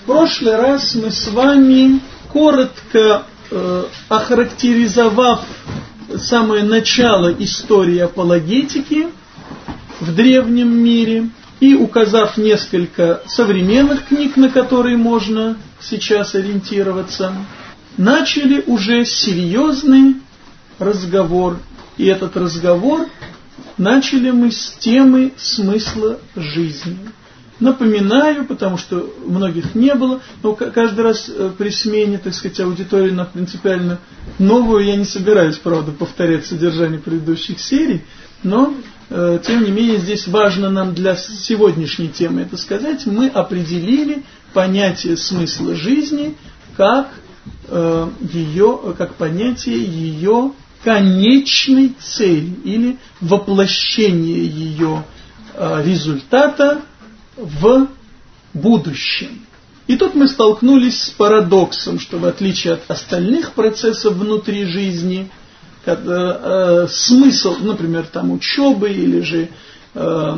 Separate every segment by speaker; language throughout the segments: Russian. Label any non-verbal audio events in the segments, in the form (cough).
Speaker 1: В прошлый раз мы с вами, коротко э, охарактеризовав самое начало истории апологетики в древнем мире и указав несколько современных книг, на которые можно сейчас ориентироваться, начали уже серьезный разговор. И этот разговор начали мы с темы смысла жизни. Напоминаю, потому что многих не было, но каждый раз э, при смене, так сказать, аудитории на принципиально новую я не собираюсь, правда, повторять содержание предыдущих серий, но, э, тем не менее, здесь важно нам для сегодняшней темы это сказать, мы определили понятие смысла жизни как э, ее, как понятие ее конечной цели или воплощение ее э, результата в будущем. И тут мы столкнулись с парадоксом, что в отличие от остальных процессов внутри жизни, когда, э, смысл, например, там учебы или же э,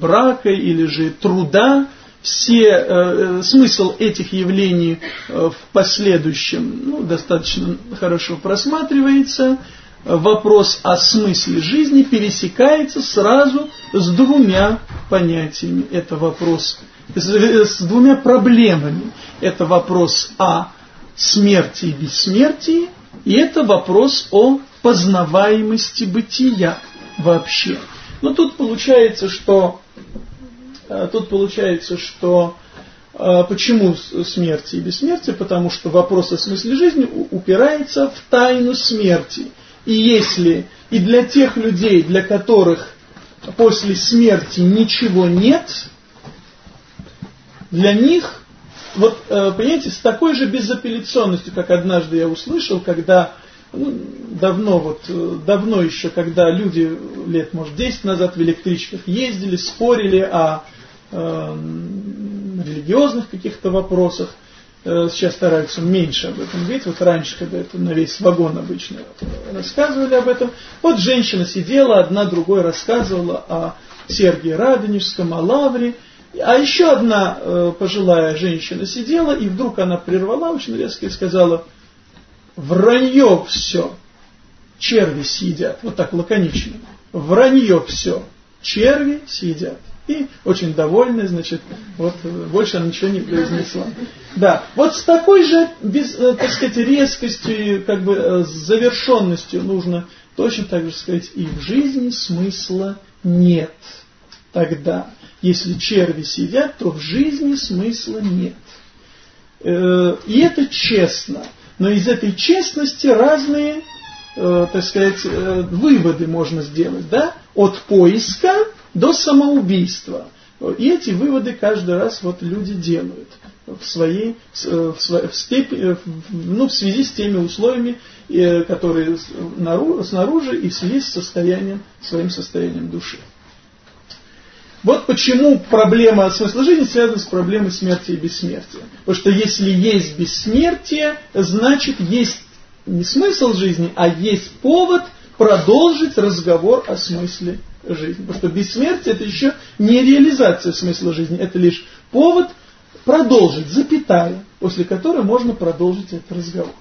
Speaker 1: брака или же труда, все э, э смысл этих явлений э, в последующем ну, достаточно хорошо просматривается, вопрос о смысле жизни пересекается сразу с двумя понятиями. Это вопрос с, двумя проблемами. Это вопрос о смерти и бессмертии, и это вопрос о познаваемости бытия вообще. Но тут получается, что э, тут получается, что э, почему смерти и бессмертие? Потому что вопрос о смысле жизни упирается в тайну смерти. И если и для тех людей, для которых после смерти ничего нет, для них, вот э, понимаете, с такой же безапелляционностью, как однажды я услышал, когда ну, давно вот э, давно еще, когда люди лет, может, 10 назад в электричках ездили, спорили о э, религиозных каких-то вопросах, сейчас стараются меньше об этом говорить. Вот раньше, когда это на весь вагон обычно рассказывали об этом. Вот женщина сидела, одна другой рассказывала о Сергии Радонежском, о Лавре. А еще одна э, пожилая женщина сидела, и вдруг она прервала очень резко и сказала, вранье все, черви съедят. Вот так лаконично. Вранье все, черви съедят. И очень довольная, значит, вот больше она ничего не произнесла. Да, вот с такой же, без, э, так сказать, резкостью как бы э, завершенностью нужно точно так же сказать, и в жизни смысла нет. Тогда, если черви сидят, то в жизни смысла нет. Э, и это честно. Но из этой честности разные, так сказать, выводы можно сделать, да? От поиска до самоубийства. И эти выводы каждый раз вот люди делают в своей в, в, степени, ну, в связи с теми условиями, э, которые снаружи и в связи с состоянием, своим состоянием души. Вот почему проблема смысла жизни связана с проблемой смерти и бессмертия. Потому что если есть бессмертие, значит есть не смысл жизни, а есть повод продолжить разговор о смысле жизни. Потому что бессмертие это еще не реализация смысла жизни, это лишь повод продолжить, запятая, после которой можно продолжить этот разговор.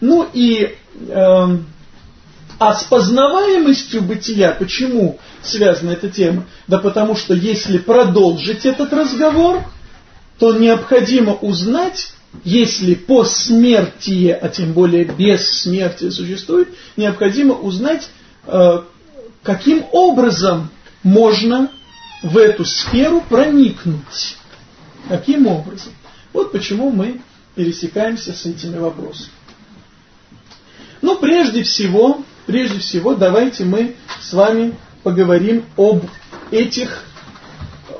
Speaker 1: Ну и э, а с познаваемостью бытия, почему связана эта тема? Да потому что если продолжить этот разговор, то необходимо узнать, если по смерти, а тем более бессмертие существует, необходимо узнать, э, каким образом можно в эту сферу проникнуть. Каким образом? Вот почему мы пересекаемся с этими вопросами. Ну, прежде всего, прежде всего, давайте мы с вами поговорим об этих,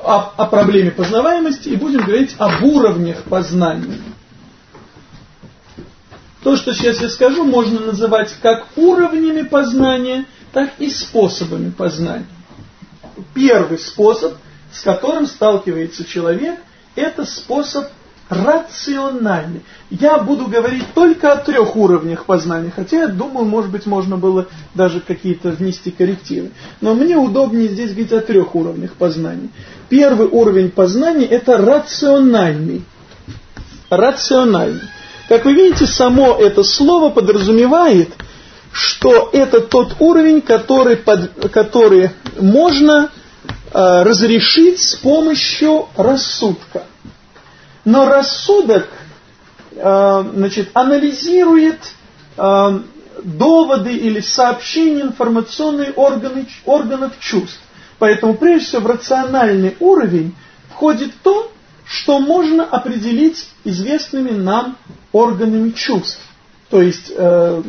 Speaker 1: о, о проблеме познаваемости и будем говорить об уровнях познания. То, что сейчас я скажу, можно называть как уровнями познания, так и способами познания. Первый способ, с которым сталкивается человек, это способ рациональный. Я буду говорить только о трех уровнях познания, хотя я думаю, может быть, можно было даже какие-то внести коррективы. Но мне удобнее здесь говорить о трех уровнях познания. Первый уровень познания – это рациональный. рациональный. Как вы видите, само это слово подразумевает, что это тот уровень, который, под, который можно э, разрешить с помощью рассудка. Но рассудок э, значит, анализирует э, доводы или сообщения информационные органы, органов чувств. Поэтому прежде всего в рациональный уровень входит то, что можно определить известными нам органами чувств, то есть э,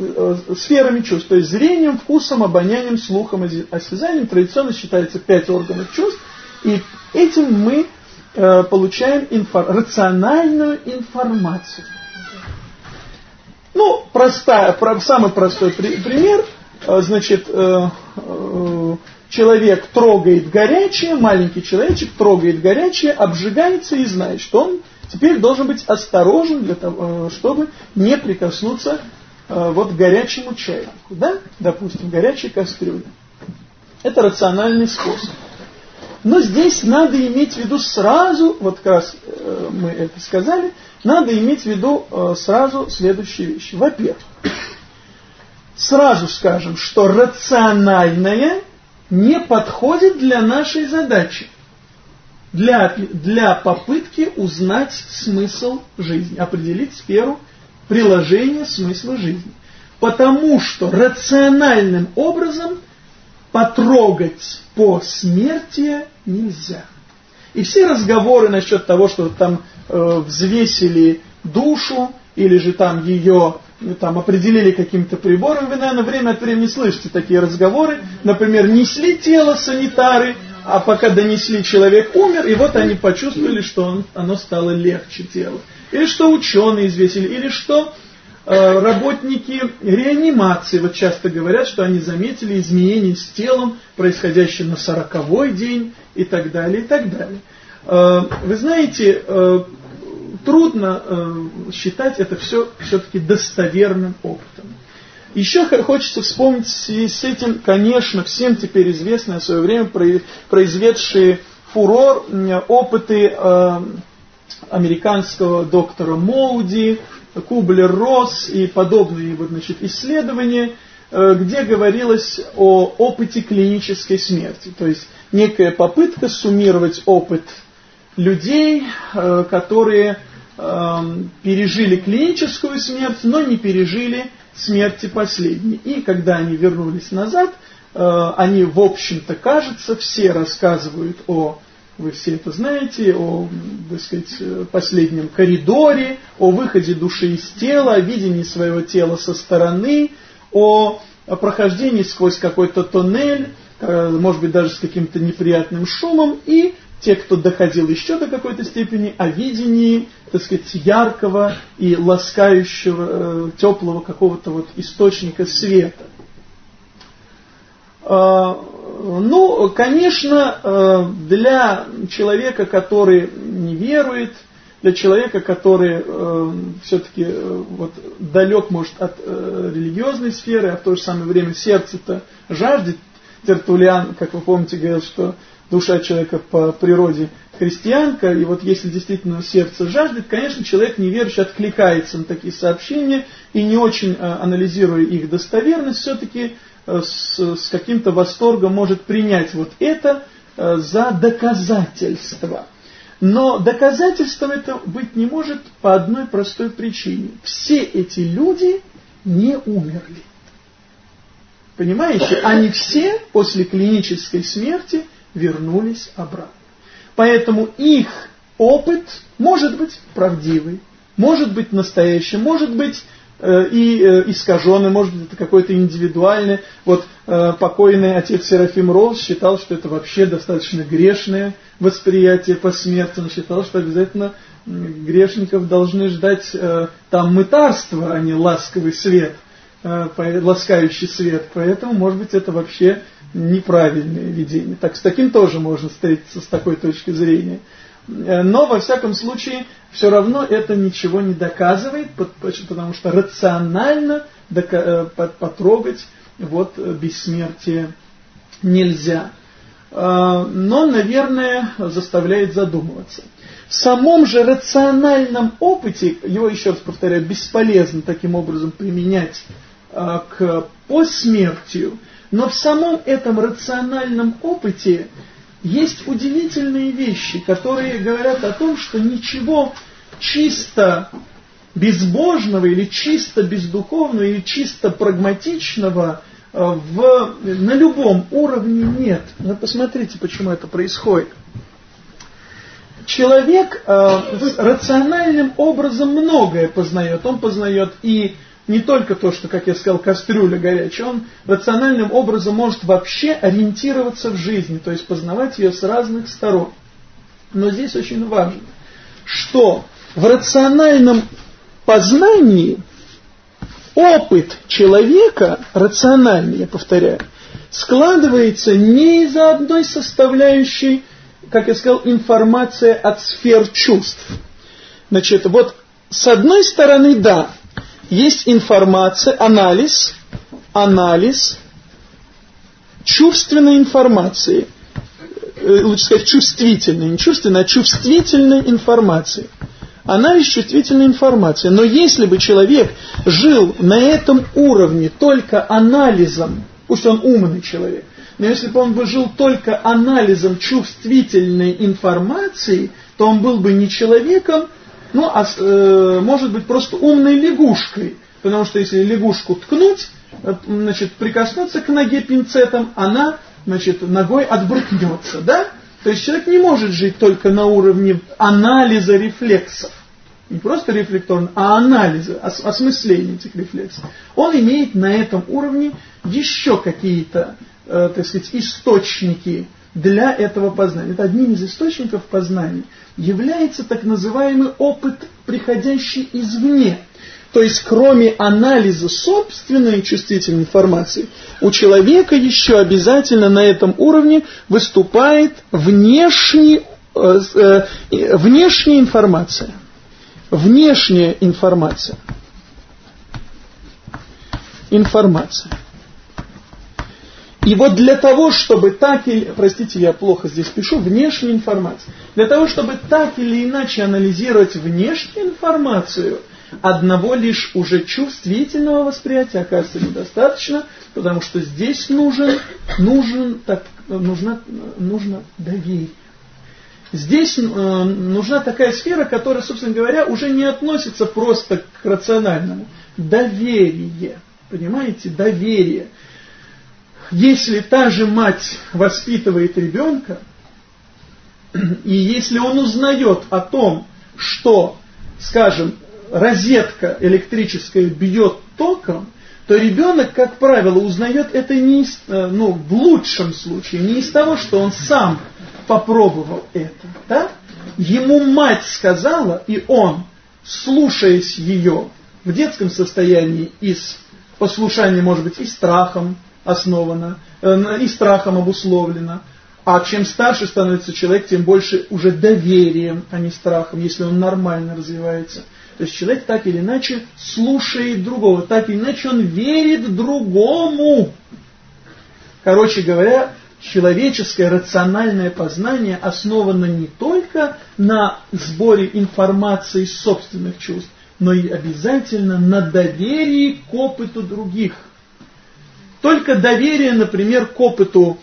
Speaker 1: э, сферами чувств, то есть зрением, вкусом, обонянием, слухом, осязанием. Традиционно считается пять органов чувств, и этим мы э, получаем инфор рациональную информацию. Ну, простая, про, самый простой при, пример, э, значит, э, э, человек трогает горячее, маленький человечек трогает горячее, обжигается и знает, что он теперь должен быть осторожен для того, э, чтобы не прикоснуться э, вот к горячему чайнику, да, допустим, горячей кастрюле. Это рациональный способ. Но здесь надо иметь в виду сразу, вот как раз э, мы это сказали, надо иметь в виду сразу следующие вещи. Во-первых, сразу скажем, что рациональное не подходит для нашей задачи, для, для попытки узнать смысл жизни, определить сферу приложения смысла жизни. Потому что рациональным образом потрогать по смерти нельзя. И все разговоры насчет того, что там э, взвесили душу, или же там ее там определили каким-то прибором, вы, наверное, время от времени слышите такие разговоры. Например, несли тело санитары, а пока донесли, человек умер, и вот они почувствовали, что он, оно стало легче тело. Или что ученые известили, или что э, работники реанимации вот часто говорят, что они заметили изменения с телом, происходящие на сороковой день и так далее, и так далее. Э, вы знаете, э, трудно э, считать это все все-таки достоверным опытом. Еще хочется вспомнить с этим, конечно, всем теперь известные в свое время произведшие фурор опыты э, американского доктора Моуди, Кублер-Росс и подобные вот, значит, исследования, э, где говорилось о опыте клинической смерти. То есть некая попытка суммировать опыт людей, э, которые Эм, пережили клиническую смерть, но не пережили смерти последней. И когда они вернулись назад, э, они, в общем-то, кажется, все рассказывают о, вы все это знаете, о, так сказать, последнем коридоре, о выходе души из тела, о видении своего тела со стороны, о прохождении сквозь какой-то тоннель, э, может быть, даже с каким-то неприятным шумом, и те, кто доходил еще до какой-то степени, о видении, так сказать, яркого и ласкающего, э, теплого какого-то вот источника света. Э, ну, конечно, э, для человека, который не верует, для человека, который э, все-таки э, вот, далек, может, от э, религиозной сферы, а в то же самое время сердце-то жаждет, Тертулиан, как вы помните, говорил, что душа человека по природе христианка, и вот если действительно сердце жаждет, конечно, человек неверующий откликается на такие сообщения и не очень э, анализируя их достоверность, все-таки э, с, с каким-то восторгом может принять вот это э, за доказательство. Но доказательством это быть не может по одной простой причине. Все эти люди не умерли. Понимаете? Они все после клинической смерти вернулись обратно. Поэтому их опыт может быть правдивый, может быть настоящий, может быть э, и э, искаженный, может быть это какой-то индивидуальный. Вот э, покойный отец Серафим Роуз считал, что это вообще достаточно грешное восприятие по смерти. Он считал, что обязательно грешников должны ждать э, там мытарство, а не ласковый свет, ласкающий свет. Поэтому, может быть, это вообще неправильное видение. Так, с таким тоже можно встретиться, с такой точки зрения. Э, но, во всяком случае, все равно это ничего не доказывает, потому что рационально э, потрогать вот бессмертие нельзя. Э, но, наверное, заставляет задумываться. в самом же рациональном опыте, его еще раз повторяю, бесполезно таким образом применять э, к посмертию, но в самом этом рациональном опыте есть удивительные вещи, которые говорят о том, что ничего чисто безбожного или чисто бездуховного или чисто прагматичного э, в, на любом уровне нет. Но посмотрите, почему это происходит. Человек э, рациональным образом многое познает. Он познает и не только то, что, как я сказал, кастрюля горячая, он рациональным образом может вообще ориентироваться в жизни, то есть познавать ее с разных сторон. Но здесь очень важно, что в рациональном познании опыт человека, рациональный, я повторяю, складывается не из одной составляющей, как я сказал, информация от сфер чувств. Значит, вот с одной стороны, да, есть информация, анализ, анализ чувственной информации, э, лучше сказать чувствительной, не чувственной, а чувствительной информации. Анализ чувствительной информации. Но если бы человек жил на этом уровне только анализом, пусть он умный человек, но если бы он бы жил только анализом чувствительной информации, то он был бы не человеком, ну, а э, может быть просто умной лягушкой, потому что если лягушку ткнуть, э, значит, прикоснуться к ноге пинцетом, она, значит, ногой отбрыкнется, да? То есть человек не может жить только на уровне анализа рефлексов. Не просто рефлекторно, а анализа, ос осмысления этих рефлексов. Он имеет на этом уровне еще какие-то, э, так сказать, источники для этого познания. Это одним из источников познания является так называемый опыт, приходящий извне. То есть, кроме анализа собственной чувствительной информации, у человека еще обязательно на этом уровне выступает внешний, э, э, внешняя информация. Внешняя информация. Информация. И вот для того, чтобы так или... Простите, я плохо здесь пишу. Внешняя информация. Для того, чтобы так или иначе анализировать внешнюю информацию, одного лишь уже чувствительного восприятия оказывается недостаточно, потому что здесь нужен, нужен, так, нужна, нужно доверие. Здесь э, нужна такая сфера, которая, собственно говоря, уже не относится просто к рациональному. Доверие. Понимаете? Доверие если та же мать воспитывает ребенка, и если он узнает о том, что, скажем, розетка электрическая бьет током, то ребенок, как правило, узнает это не из, э, ну, в лучшем случае, не из того, что он сам попробовал это. Да? Ему мать сказала, и он, слушаясь ее в детском состоянии, из послушания, может быть, и страхом, основана, э, и страхом обусловлена. А чем старше становится человек, тем больше уже доверием, а не страхом, если он нормально развивается. То есть человек так или иначе слушает другого, так или иначе он верит другому. Короче говоря, человеческое рациональное познание основано не только на сборе информации собственных чувств, но и обязательно на доверии к опыту других – только доверие, например, к опыту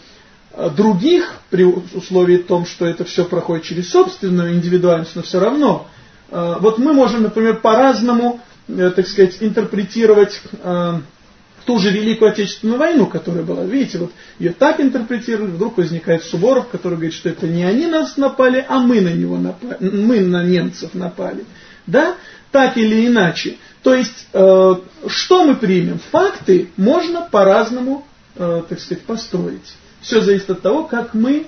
Speaker 1: э, других, при условии том, что это все проходит через собственную индивидуальность, но все равно. Э, вот мы можем, например, по-разному, э, так сказать, интерпретировать ту же Великую Отечественную войну, которая была. Видите, вот ее так интерпретируют, вдруг возникает Суворов, который говорит, что это не они нас напали, а мы на него напали, мы на немцев напали. Да? Так или иначе. То есть, э, что мы примем? Факты можно по-разному, э, так сказать, построить. Все зависит от того, как мы,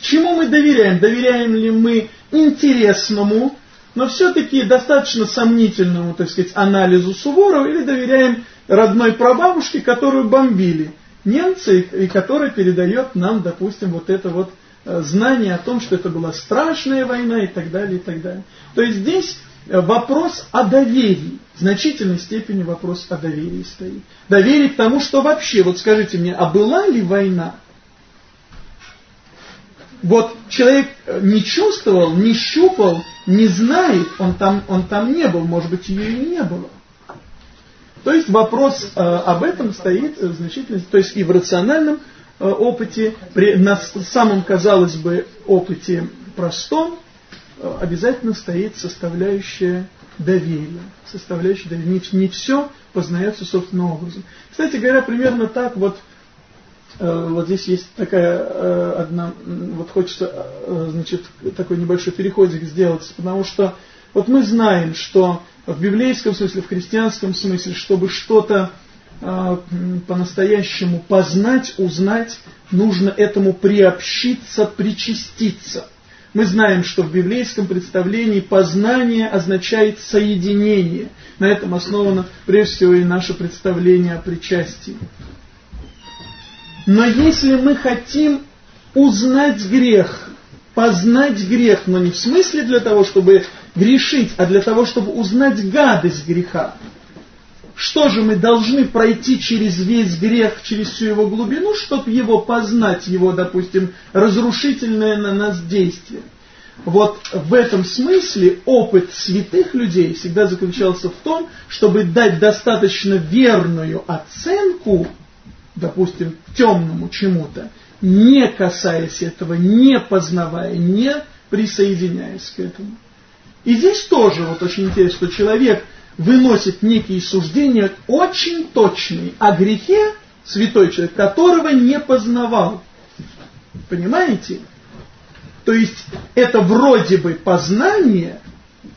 Speaker 1: чему мы доверяем. Доверяем ли мы интересному, но все-таки достаточно сомнительному, так сказать, анализу Суворова, или доверяем родной прабабушке, которую бомбили немцы, и которая передает нам, допустим, вот это вот э, знание о том, что это была страшная война и так далее, и так далее. То есть здесь вопрос о доверии. В значительной степени вопрос о доверии стоит. Доверие к тому, что вообще, вот скажите мне, а была ли война? Вот человек не чувствовал, не щупал, не знает, он там, он там не был, может быть, ее и не было. То есть вопрос э, об этом стоит в значительной, то есть и в рациональном э, опыте, при, на самом, казалось бы, опыте простом, э, обязательно стоит составляющая доверия. Составляющая доверия. Не, не все познается собственным образом. Кстати говоря, примерно так вот Э, вот здесь есть такая э, одна, вот хочется, э, значит, такой небольшой переходик сделать, потому что вот мы знаем, что в библейском смысле, в христианском смысле, чтобы что-то по-настоящему познать, узнать, нужно этому приобщиться, причаститься. Мы знаем, что в библейском представлении познание означает соединение. На этом основано прежде всего и наше представление о причастии. Но если мы хотим узнать грех, познать грех, но не в смысле для того, чтобы грешить, а для того, чтобы узнать гадость греха, что же мы должны пройти через весь грех, через всю его глубину, чтобы его познать, его, допустим, разрушительное на нас действие? Вот в этом смысле опыт святых людей всегда заключался в том, чтобы дать достаточно верную оценку допустим, темному чему-то, не касаясь этого, не познавая, не присоединяясь к этому. И здесь тоже вот очень интересно, что человек выносит некие суждения очень точные о грехе, святой человек, которого не познавал. Понимаете? То есть это вроде бы познание,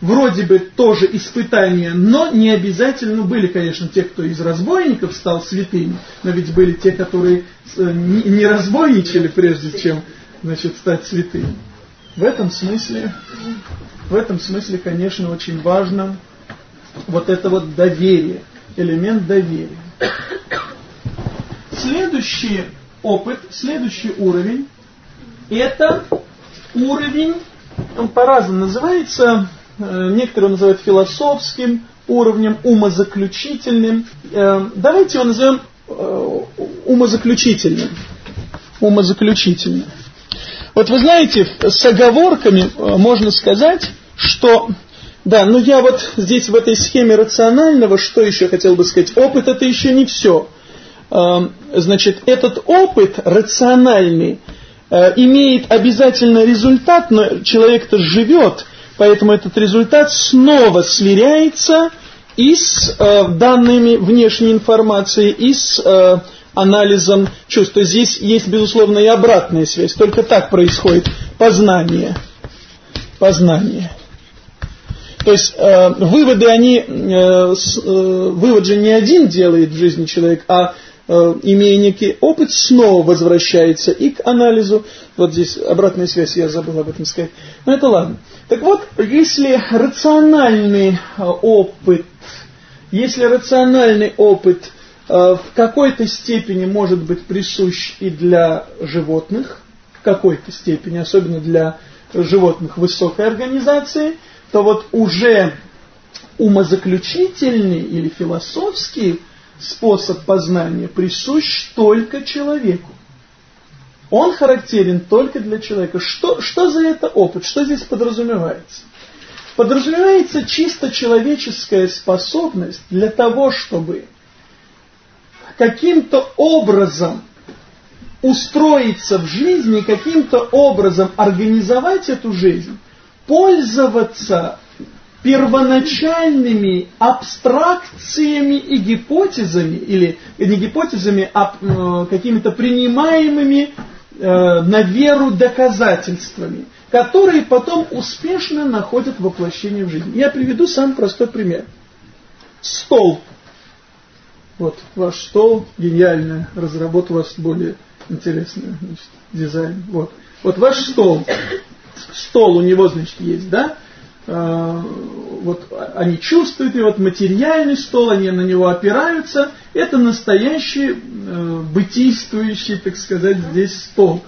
Speaker 1: вроде бы тоже испытания, но не обязательно были, конечно, те, кто из разбойников стал святыми, но ведь были те, которые э, не разбойничали прежде, чем значит, стать святыми. В этом смысле, в этом смысле, конечно, очень важно вот это вот доверие, элемент доверия. Следующий опыт, следующий уровень, это уровень, он по-разному называется, Э, некоторые называют философским уровнем, умозаключительным. Э, давайте его назовем э, умозаключительным. Умозаключительным. Вот вы знаете, с оговорками можно сказать, что... Да, но я вот здесь в этой схеме рационального, что еще хотел бы сказать? Опыт это еще не все. Значит, этот опыт рациональный имеет обязательно результат, но человек-то живет – Поэтому этот результат снова сверяется и с э, данными внешней информации, и с э, анализом чувств. То есть здесь есть, безусловно, и обратная связь. Только так происходит познание. Познание. То есть э, выводы, они, э, с, э, вывод же не один делает в жизни человек, а Э, имея некий опыт, снова возвращается и к анализу. Вот здесь обратная связь, я забыл об этом сказать. Но это ладно. Так вот, если рациональный э, опыт, если рациональный опыт э, в какой-то степени может быть присущ и для животных, в какой-то степени, особенно для животных высокой организации, то вот уже умозаключительный или философский способ познания присущ только человеку. Он характерен только для человека. Что, что за это опыт? Что здесь подразумевается? Подразумевается чисто человеческая способность для того, чтобы каким-то образом устроиться в жизни, каким-то образом организовать эту жизнь, пользоваться первоначальными абстракциями и гипотезами, или не гипотезами, а э, какими-то принимаемыми э, на веру доказательствами, которые потом успешно находят воплощение в жизнь. Я приведу самый простой пример. Стол. Вот ваш стол, гениальная разработка, у вас более интересный значит, дизайн. Вот. вот ваш стол. Стол у него, значит, есть, да? Э, вот они чувствуют его, вот материальный стол, они на него опираются, это настоящий э, бытийствующий, так сказать, здесь стол.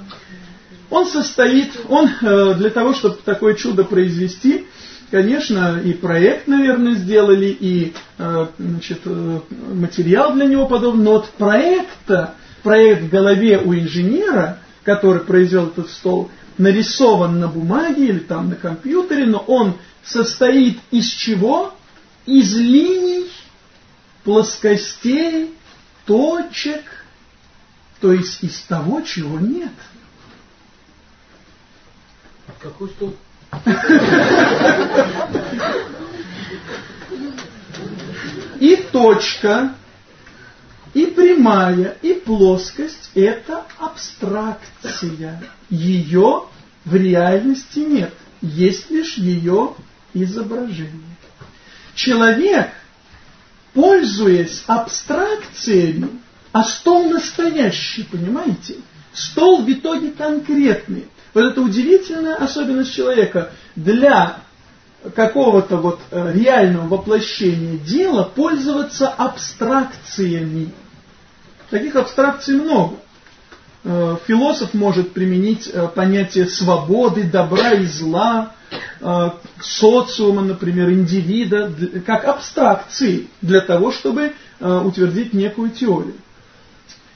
Speaker 1: Он состоит, он э, для того, чтобы такое чудо произвести, конечно, и проект, наверное, сделали, и э, значит, э, материал для него подобный, но вот проекта, проект в голове у инженера, который произвел этот стол, нарисован на бумаге или там на компьютере, но он состоит из чего? Из линий, плоскостей, точек, то есть из того, чего нет.
Speaker 2: Какой стол?
Speaker 1: И точка, и прямая, и плоскость – это абстракция. Ее в реальности нет, есть лишь ее изображение. Человек, пользуясь абстракциями, а стол настоящий, понимаете? Стол в итоге конкретный. Вот это удивительная особенность человека. Для какого-то вот э, реального воплощения дела пользоваться абстракциями. Таких абстракций много. Э, философ может применить э, понятие свободы, добра и зла, социума, например, индивида, как абстракции для того, чтобы утвердить некую теорию.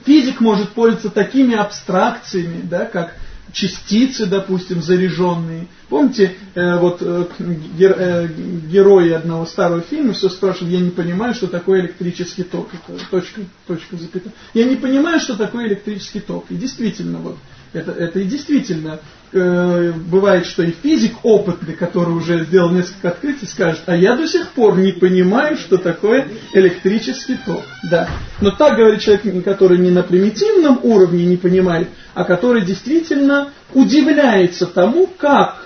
Speaker 1: Физик может пользоваться такими абстракциями, да, как частицы, допустим, заряженные. Помните, э, вот э, гер, э, герои одного старого фильма все спрашивают, я не понимаю, что такое электрический ток. Это точка, точка запятая. Я не понимаю, что такое электрический ток. И действительно, вот, это, это и действительно э, бывает, что и физик опытный, который уже сделал несколько открытий, скажет, а я до сих пор не понимаю, что такое электрический ток. Да. Но так говорит человек, который не на примитивном уровне не понимает, а который действительно удивляется тому, как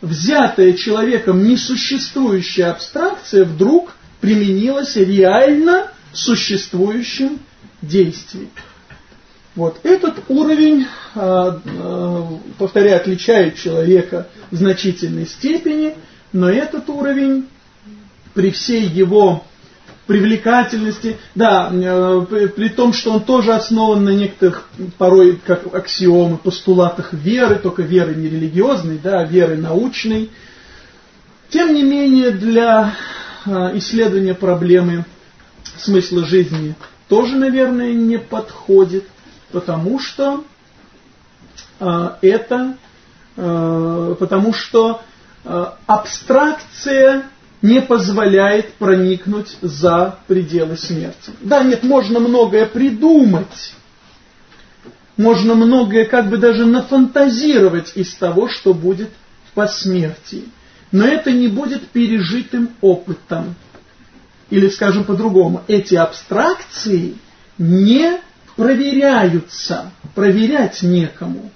Speaker 1: взятая человеком несуществующая абстракция вдруг применилась реально существующим действием. Вот этот уровень, а, а, повторяю, отличает человека в значительной степени, но этот уровень при всей его привлекательности, да, э, при том, что он тоже основан на некоторых порой как аксиомы, постулатах веры, только веры не религиозной, да, а веры научной. Тем не менее, для а, исследования проблемы смысла жизни тоже, наверное, не подходит потому что э, это, э, потому что э, абстракция не позволяет проникнуть за пределы смерти. Да, нет, можно многое придумать, можно многое как бы даже нафантазировать из того, что будет по смерти. Но это не будет пережитым опытом. Или, скажем по-другому, эти абстракции не проверяются. Проверять некому.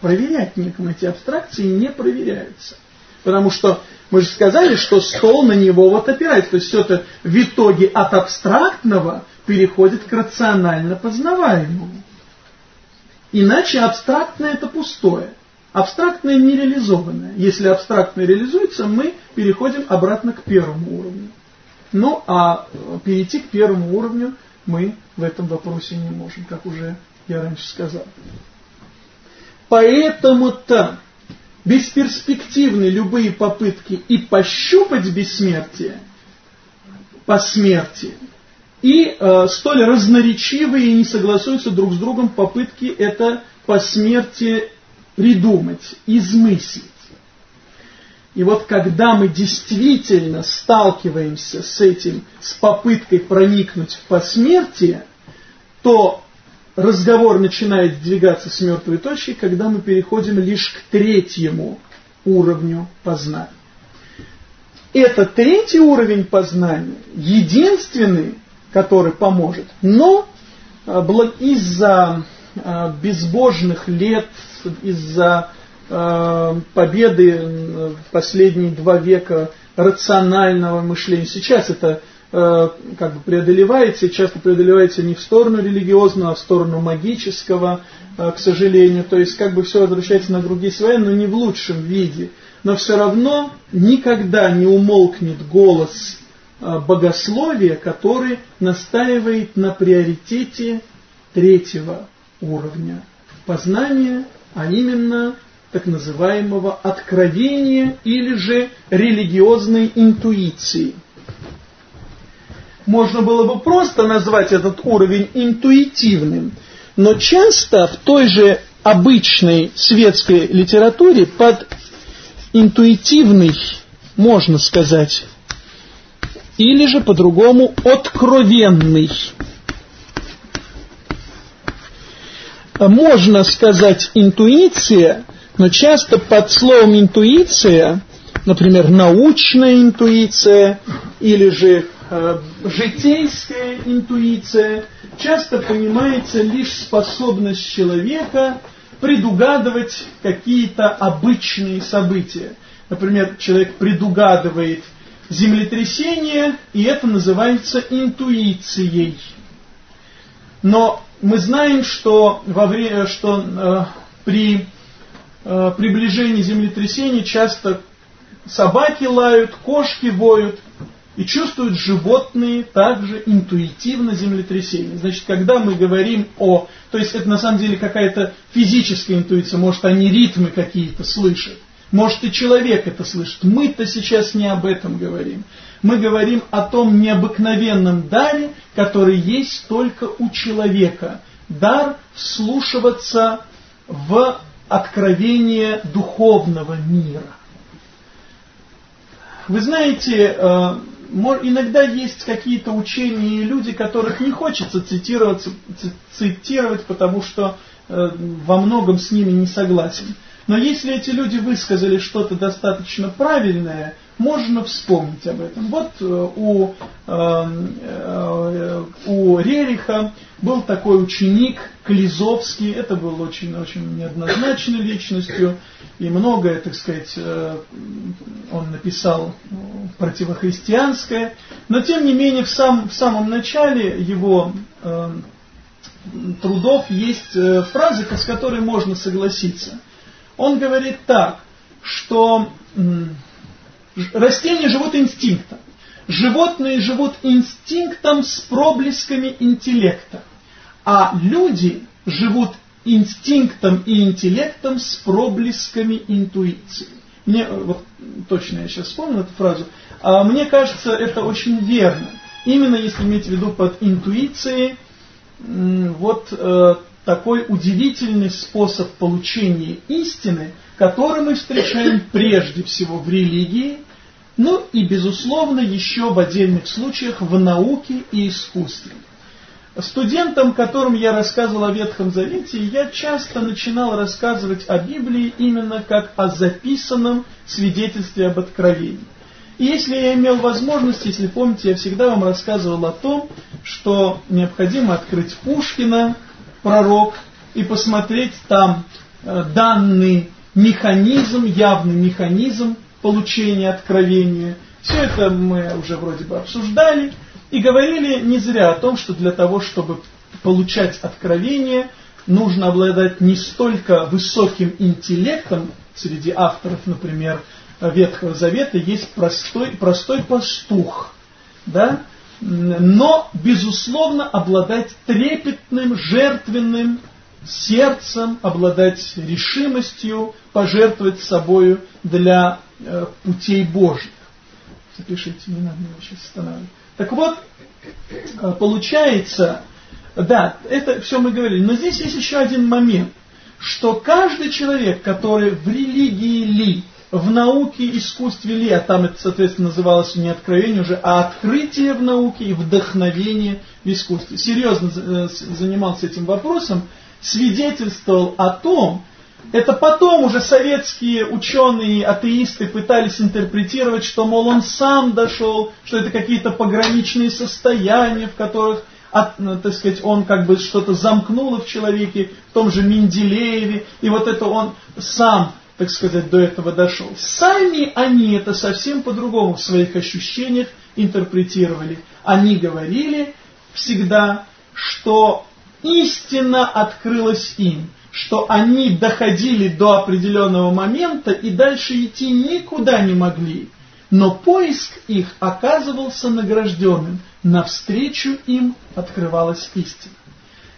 Speaker 1: Проверять некому. Эти абстракции не проверяются. Потому что мы же сказали, что стол на него вот опирается. То есть все это в итоге от абстрактного переходит к рационально познаваемому. Иначе абстрактное это пустое. Абстрактное нереализованное. Если абстрактное реализуется, мы переходим обратно к первому уровню. Ну, а перейти к первому уровню мы в этом вопросе не можем, как уже я раньше сказал. Поэтому-то бесперспективны любые попытки и пощупать бессмертие по смерти, и э, столь разноречивые и не согласуются друг с другом попытки это по смерти придумать, измыслить. И вот когда мы действительно сталкиваемся с этим, с попыткой проникнуть в посмертие, то разговор начинает двигаться с мертвой точки, когда мы переходим лишь к третьему уровню познания. Это третий уровень познания, единственный, который поможет, но а, из-за а, безбожных лет, из-за победы в последние два века рационального мышления. Сейчас это э, как бы преодолевается, и часто преодолевается не в сторону религиозного, а в сторону магического, э, к сожалению. То есть как бы все возвращается на другие свои, но не в лучшем виде. Но все равно никогда не умолкнет голос богословия, который настаивает на приоритете третьего уровня познания, а именно так называемого откровения или же религиозной интуиции. Можно было бы просто назвать этот уровень интуитивным, но часто в той же обычной светской литературе под интуитивный, можно сказать, или же по-другому откровенный. Можно сказать интуиция, но часто под словом интуиция, например, научная интуиция или же э, житейская интуиция, часто понимается лишь способность человека предугадывать какие-то обычные события. Например, человек предугадывает землетрясение, и это называется интуицией. Но мы знаем, что, во время, что э, при приближении землетрясения часто собаки лают, кошки воют, и чувствуют животные также интуитивно землетрясение. Значит, когда мы говорим о... То есть это на самом деле какая-то физическая интуиция, может они ритмы какие-то слышат. Может и человек это слышит. Мы-то сейчас не об этом говорим. Мы говорим о том необыкновенном даре, который есть только у человека. Дар вслушиваться в откровение духовного мира. Вы знаете, э, иногда есть какие-то учения и люди, которых не хочется цитировать, цитировать потому что э, во многом с ними не согласен. Но если эти люди высказали что-то достаточно правильное, можно вспомнить об этом. Вот э, у, эм, у Рериха был такой ученик Клизовский, это был очень-очень неоднозначной личностью, и многое, так сказать, э, он написал противохристианское, но тем не менее в, сам, в самом начале его трудов есть фразы, с которой можно согласиться – он говорит так, что растения живут инстинктом. Животные живут инстинктом с проблесками интеллекта. А люди живут инстинктом и интеллектом с проблесками интуиции. Мне, вот точно я сейчас вспомнил эту фразу, а мне кажется, это очень верно. Именно если иметь в виду под интуицией, вот э, такой удивительный способ получения истины, который мы встречаем прежде всего в религии, ну и, безусловно, еще в отдельных случаях в науке и искусстве. Студентам, которым я рассказывал о Ветхом Завете, я часто начинал рассказывать о Библии именно как о записанном свидетельстве об откровении. И если я имел возможность, если помните, я всегда вам рассказывал о том, что необходимо открыть Пушкина, пророк и посмотреть там э, данный механизм, явный механизм получения откровения. Все это мы уже вроде бы обсуждали и говорили не зря о том, что для того, чтобы получать откровение, нужно обладать не столько высоким интеллектом, среди авторов, например, Ветхого Завета есть простой, простой пастух, да, но, безусловно, обладать трепетным, жертвенным сердцем, обладать решимостью, пожертвовать собою для э, путей Божьих. Запишите, не надо меня сейчас останавливать. Так вот, э, получается, да, это все мы говорили, но здесь есть еще один момент, что каждый человек, который в религии ли, в науке, искусстве ли, а там это, соответственно, называлось не откровение уже, а открытие в науке и вдохновение в искусстве. Серьезно э, занимался этим вопросом, свидетельствовал о том, это потом уже советские ученые, атеисты пытались интерпретировать, что, мол, он сам дошел, что это какие-то пограничные состояния, в которых, от, ну, так сказать, он как бы что-то замкнуло в человеке, в том же Менделееве, и вот это он сам так сказать, до этого дошел. Сами они это совсем по-другому в своих ощущениях интерпретировали. Они говорили всегда, что истина открылась им, что они доходили до определенного момента и дальше идти никуда не могли. Но поиск их оказывался награжденным, навстречу им открывалась истина.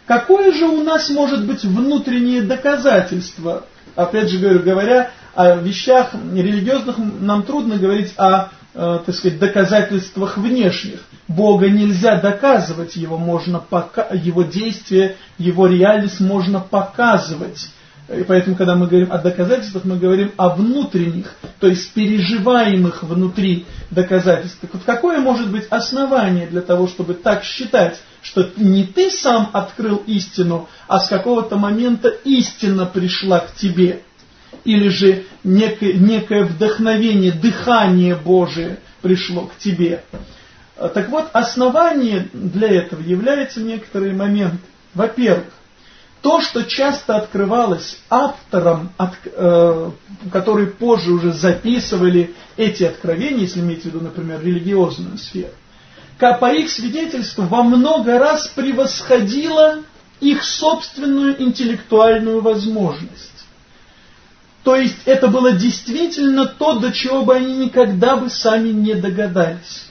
Speaker 1: Какое же у нас может быть внутреннее доказательство опять же говорю, говоря о вещах религиозных, нам трудно говорить о, так сказать, доказательствах внешних. Бога нельзя доказывать, его можно пока, его действие, его реальность можно показывать И поэтому, когда мы говорим о доказательствах, мы говорим о внутренних, то есть переживаемых внутри доказательствах. Вот какое может быть основание для того, чтобы так считать, что не ты сам открыл истину, а с какого-то момента истина пришла к тебе? Или же некое, некое вдохновение, дыхание Божие пришло к тебе? Так вот, основание для этого является некоторые моменты. Во-первых, то, что часто открывалось авторам, от, э, которые позже уже записывали эти откровения, если иметь в виду, например, религиозную сферу, по их свидетельству во много раз превосходило их собственную интеллектуальную возможность. То есть это было действительно то, до чего бы они никогда бы сами не догадались.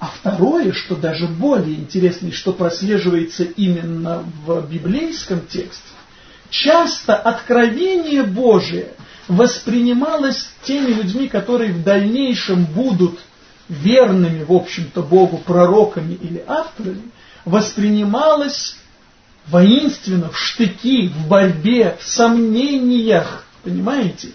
Speaker 1: А второе, что даже более интересно, и что прослеживается именно в библейском тексте, часто откровение Божие воспринималось теми людьми, которые в дальнейшем будут верными, в общем-то, Богу, пророками или авторами, воспринималось воинственно, в штыки, в борьбе, в сомнениях. Понимаете?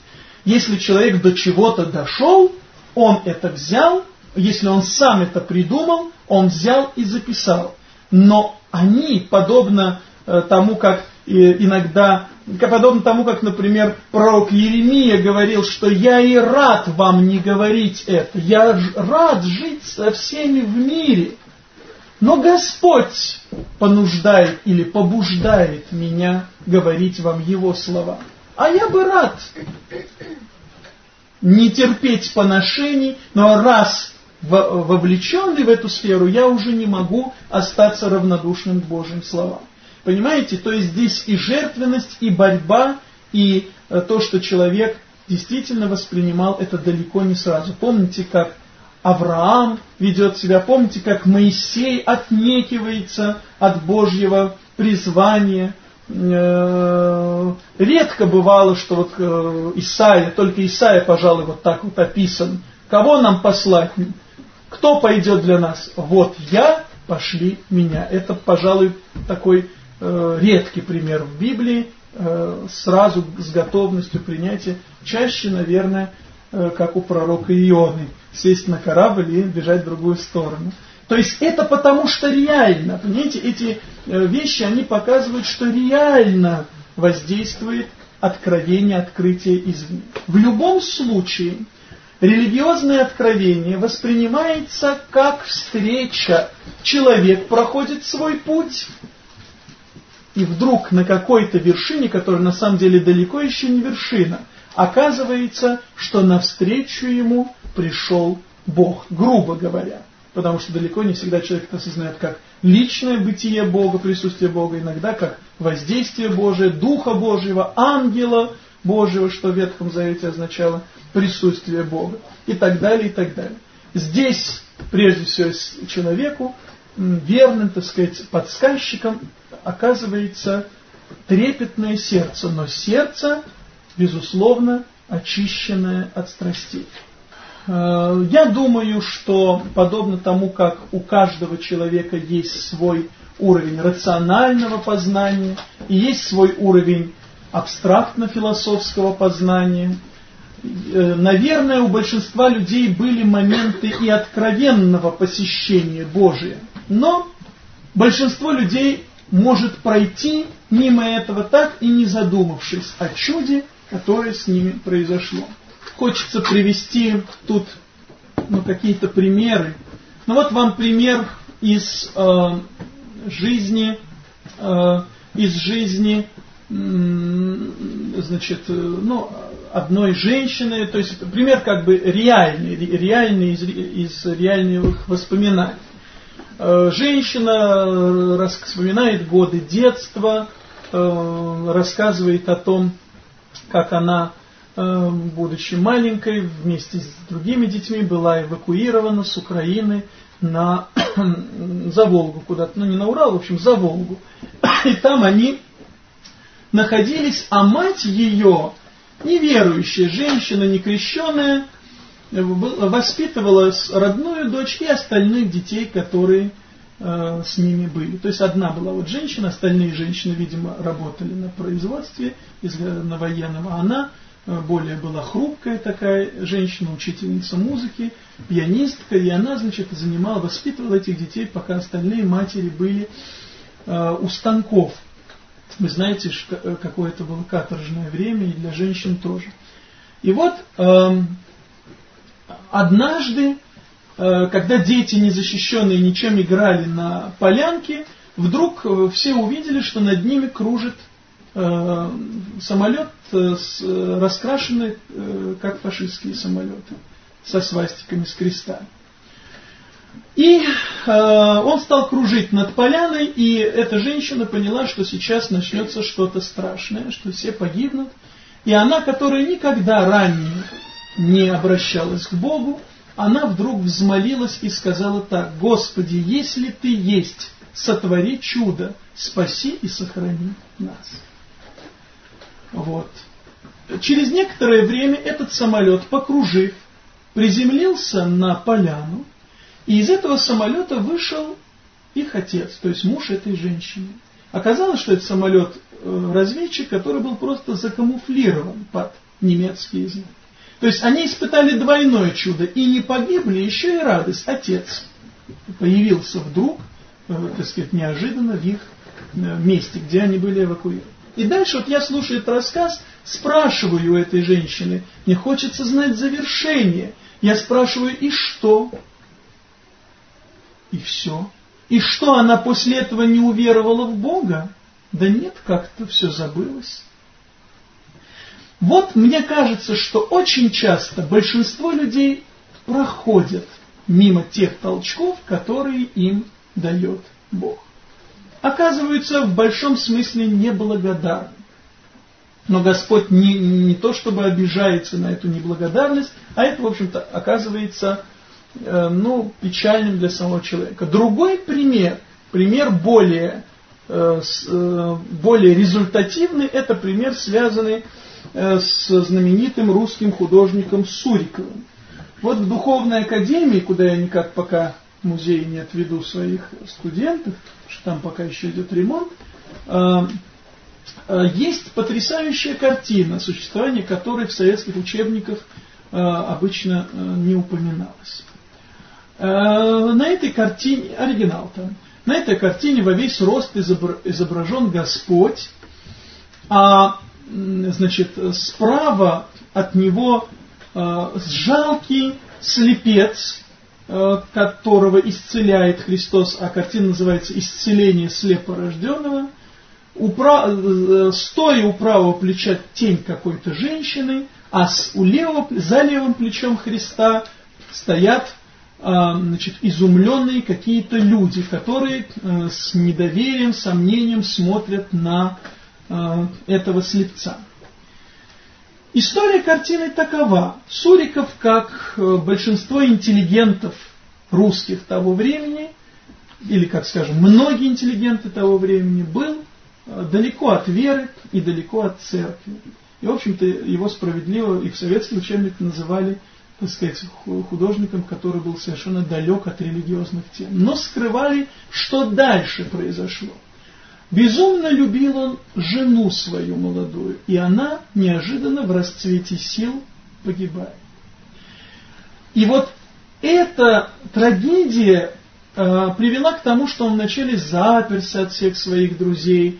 Speaker 1: Если человек до чего-то дошел, он это взял если он сам это придумал, он взял и записал. Но они, подобно э, тому, как э, иногда, подобно тому, как, например, пророк Еремия говорил, что я и рад вам не говорить это, я рад жить со всеми в мире, но Господь понуждает или побуждает меня говорить вам Его слова. А я бы рад не терпеть поношений, но раз вовлеченный в эту сферу, я уже не могу остаться равнодушным к Божьим словам. Понимаете? То есть здесь и жертвенность, и борьба, и э, то, что человек действительно воспринимал это далеко не сразу. Помните, как Авраам ведет себя, помните, как Моисей отнекивается от Божьего призвания. Э, редко бывало, что вот э, Исаия, только Исаия, пожалуй, вот так вот описан. Кого нам послать? Кто пойдет для нас? Вот я, пошли меня. Это, пожалуй, такой э, редкий пример в Библии, сразу с готовностью принятия. Чаще, наверное, как у пророка Ионы, сесть на корабль и бежать в другую сторону. То есть это потому что реально, понимаете, эти э, вещи, они показывают, что реально воздействует откровение, открытие извне. В любом случае, Религиозное откровение воспринимается как встреча. Человек проходит свой путь, и вдруг на какой-то вершине, которая на самом деле далеко еще не вершина, оказывается, что навстречу ему пришел Бог, грубо говоря. Потому что далеко не всегда человек это осознает как личное бытие Бога, присутствие Бога, иногда как воздействие Божие, Духа Божьего, ангела Божьего, что в Ветхом Завете означало присутствие Бога и так далее, и так далее. Здесь, прежде всего, человеку, верным, так сказать, подсказчиком оказывается трепетное сердце, но сердце, безусловно, очищенное от страстей. Э, я думаю, что подобно тому, как у каждого человека есть свой уровень рационального познания и есть свой уровень абстрактно-философского познания – Э, наверное, у большинства людей были моменты и откровенного посещения Божия. Но большинство людей может пройти мимо этого так и не задумавшись о чуде, которое с ними произошло. Хочется привести тут ну, какие-то примеры. Ну вот вам пример из э, жизни, э, из жизни, э, значит, ну, одной женщины, то есть пример как бы реальный, реальный из, из реальных воспоминаний. Э, женщина э, вспоминает годы детства, э, рассказывает о том, как она, будучи маленькой, вместе с другими детьми была эвакуирована с Украины на, (clears throat) за Волгу куда-то, ну не на Урал, в общем, за Волгу. (clears throat) И там они находились, а мать ее неверующая женщина, некрещенная, воспитывала родную дочь и остальных детей, которые э, с ними были. То есть одна была вот женщина, остальные женщины, видимо, работали на производстве, из, на военного, а она э, более была хрупкая такая женщина, учительница музыки, пианистка, и она, значит, занимала, воспитывала этих детей, пока остальные матери были э, у станков. Вы знаете, э, какое это было каторжное время, и для женщин тоже. И вот э, однажды Э, когда дети незащищенные ничем играли на полянке, вдруг э, все увидели, что над ними кружит э, самолет с, раскрашенный, как фашистские самолеты, со свастиками, с крестами. И э, он стал кружить над поляной, и эта женщина поняла, что сейчас начнется что-то страшное, что все погибнут. И она, которая никогда ранее не обращалась к Богу, она вдруг взмолилась и сказала так, «Господи, если Ты есть, сотвори чудо, спаси и сохрани нас». Вот. Через некоторое время этот самолет, покружив, приземлился на поляну, и из этого самолета вышел их отец, то есть муж этой женщины. Оказалось, что это самолет-разведчик, э, который был просто закамуфлирован под немецкий язык. То есть они испытали двойное чудо и не погибли, еще и радость. Отец появился вдруг, э, так сказать, неожиданно в их э, месте, где они были эвакуированы. И дальше вот я слушаю этот рассказ, спрашиваю у этой женщины, мне хочется знать завершение. Я спрашиваю, и что? И все. И что, она после этого не уверовала в Бога? Да нет, как-то все забылось. Вот мне кажется, что очень часто большинство людей проходят мимо тех толчков, которые им дает Бог. Оказываются в большом смысле неблагодарны. Но Господь не, не то чтобы обижается на эту неблагодарность, а это, в общем-то, оказывается э, ну, печальным для самого человека. Другой пример, пример более, э, с, э, более результативный, это пример, связанный Э, с знаменитым русским художником Суриковым. Вот в Духовной Академии, куда я никак пока музей не отведу своих студентов, что там пока еще идет ремонт, э, э, есть потрясающая картина, существование которой в советских учебниках обычно не упоминалось. На этой картине, оригинал там, на этой картине во весь рост изображен Господь, а значит, справа от него жалкий слепец, которого исцеляет Христос, а картина называется «Исцеление слепорожденного», упра... Э, стоя у правого плеча тень какой-то женщины, а с, у левого, за левым плечом Христа стоят значит, изумленные какие-то люди, которые с недоверием, сомнением смотрят на Э, этого слепца. История картины такова. Суриков, как э, большинство интеллигентов русских того времени, или, как скажем, многие интеллигенты того времени, был э, далеко от веры и далеко от церкви. И, в общем-то, его справедливо и в советских учебниках называли, так сказать, художником, который был совершенно далек от религиозных тем. Но скрывали, что дальше произошло. Безумно любил он жену свою молодую, и она неожиданно в расцвете сил погибает. И вот эта трагедия э, привела к тому, что он вначале заперся от всех своих друзей,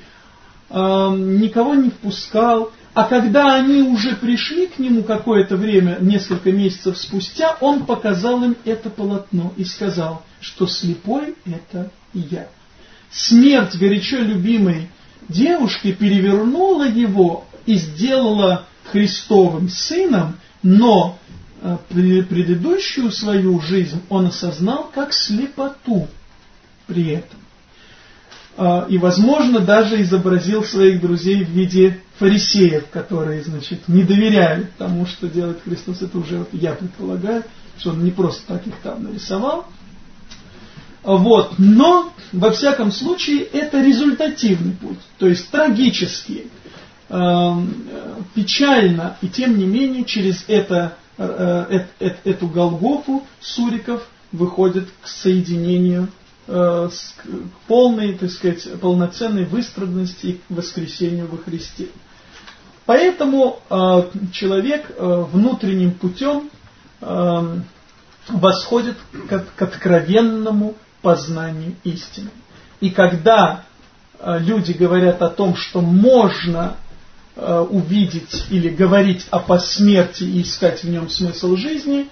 Speaker 1: э, никого не впускал, а когда они уже пришли к нему какое-то время, несколько месяцев спустя, он показал им это полотно и сказал, что слепой это я смерть горячо любимой девушки перевернула его и сделала Христовым сыном, но э, предыдущую свою жизнь он осознал как слепоту при этом. А, и, возможно, даже изобразил своих друзей в виде фарисеев, которые, значит, не доверяют тому, что делает Христос. Это уже вот я предполагаю, что он не просто так их там нарисовал, вот. Но, во всяком случае, это результативный путь, то есть трагический, эм, печально, и тем не менее через это, э, э, эту Голгофу Суриков выходит к соединению э, к полной, так сказать, полноценной выстраданности и воскресению во Христе. Поэтому э, человек э, внутренним путем э, восходит к, к откровенному познанию истины. И когда э, люди говорят о том, что можно э, увидеть или говорить о посмертии и искать в нем смысл жизни,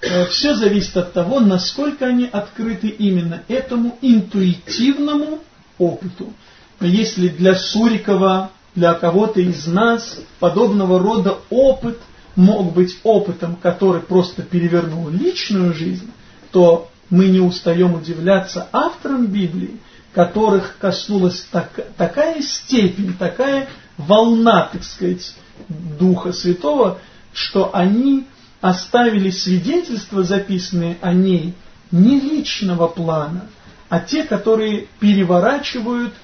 Speaker 1: э, все зависит от того, насколько они открыты именно этому интуитивному опыту. Если для Сурикова для кого-то из нас подобного рода опыт мог быть опытом, который просто перевернул личную жизнь, то мы не устаем удивляться авторам Библии, которых коснулась так, такая степень, такая волна, так сказать, Духа Святого, что они оставили свидетельства, записанные о ней, не личного плана, а те, которые переворачивают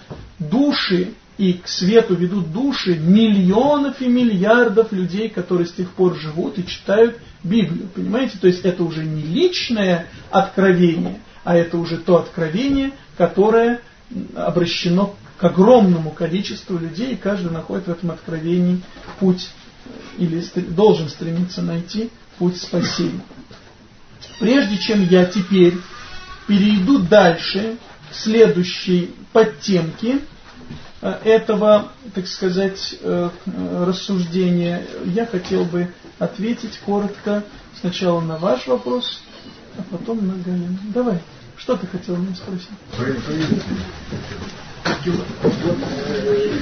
Speaker 1: души и к свету ведут души миллионов и миллиардов людей, которые с тех пор живут и читают Библию. Понимаете? То есть это уже не личное откровение, а это уже то откровение, которое обращено к огромному количеству людей, и каждый находит в этом откровении путь или должен стремиться найти путь спасения. Прежде чем я теперь перейду дальше к следующей подтемке, этого, так сказать, э, рассуждения я хотел бы ответить коротко сначала на ваш вопрос, а потом на Галину. Давай, что ты хотел меня спросить?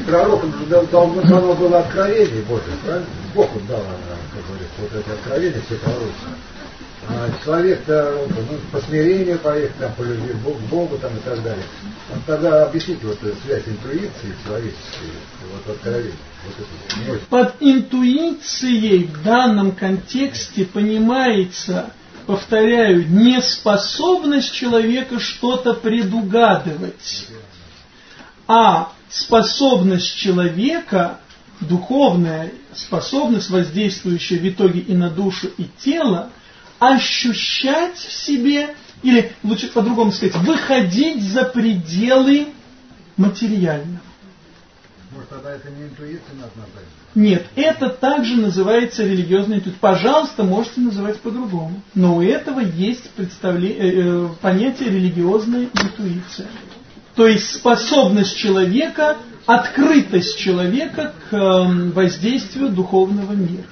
Speaker 2: Пророкам должно, должно было откровение Божие, правильно? Бог дал, как говорится, вот это откровение, все пророчества. А человек-то ну, по смирению поехать, там, по любви к Богу там, и так далее. Вот тогда объясните вот связь интуиции человеческой, вот откровения. Вот
Speaker 1: Под интуицией в данном контексте понимается, повторяю, неспособность человека что-то предугадывать, а способность человека, духовная способность, воздействующая в итоге и на душу, и тело, ощущать в себе, или лучше по-другому сказать, выходить за пределы материального.
Speaker 2: Может, тогда это не интуиция надо
Speaker 1: Нет, это также называется религиозной интуицией. Пожалуйста, можете называть по-другому. Но у этого есть представление, э, э, понятие религиозная интуиция. То есть способность человека, открытость человека к э, воздействию духовного мира.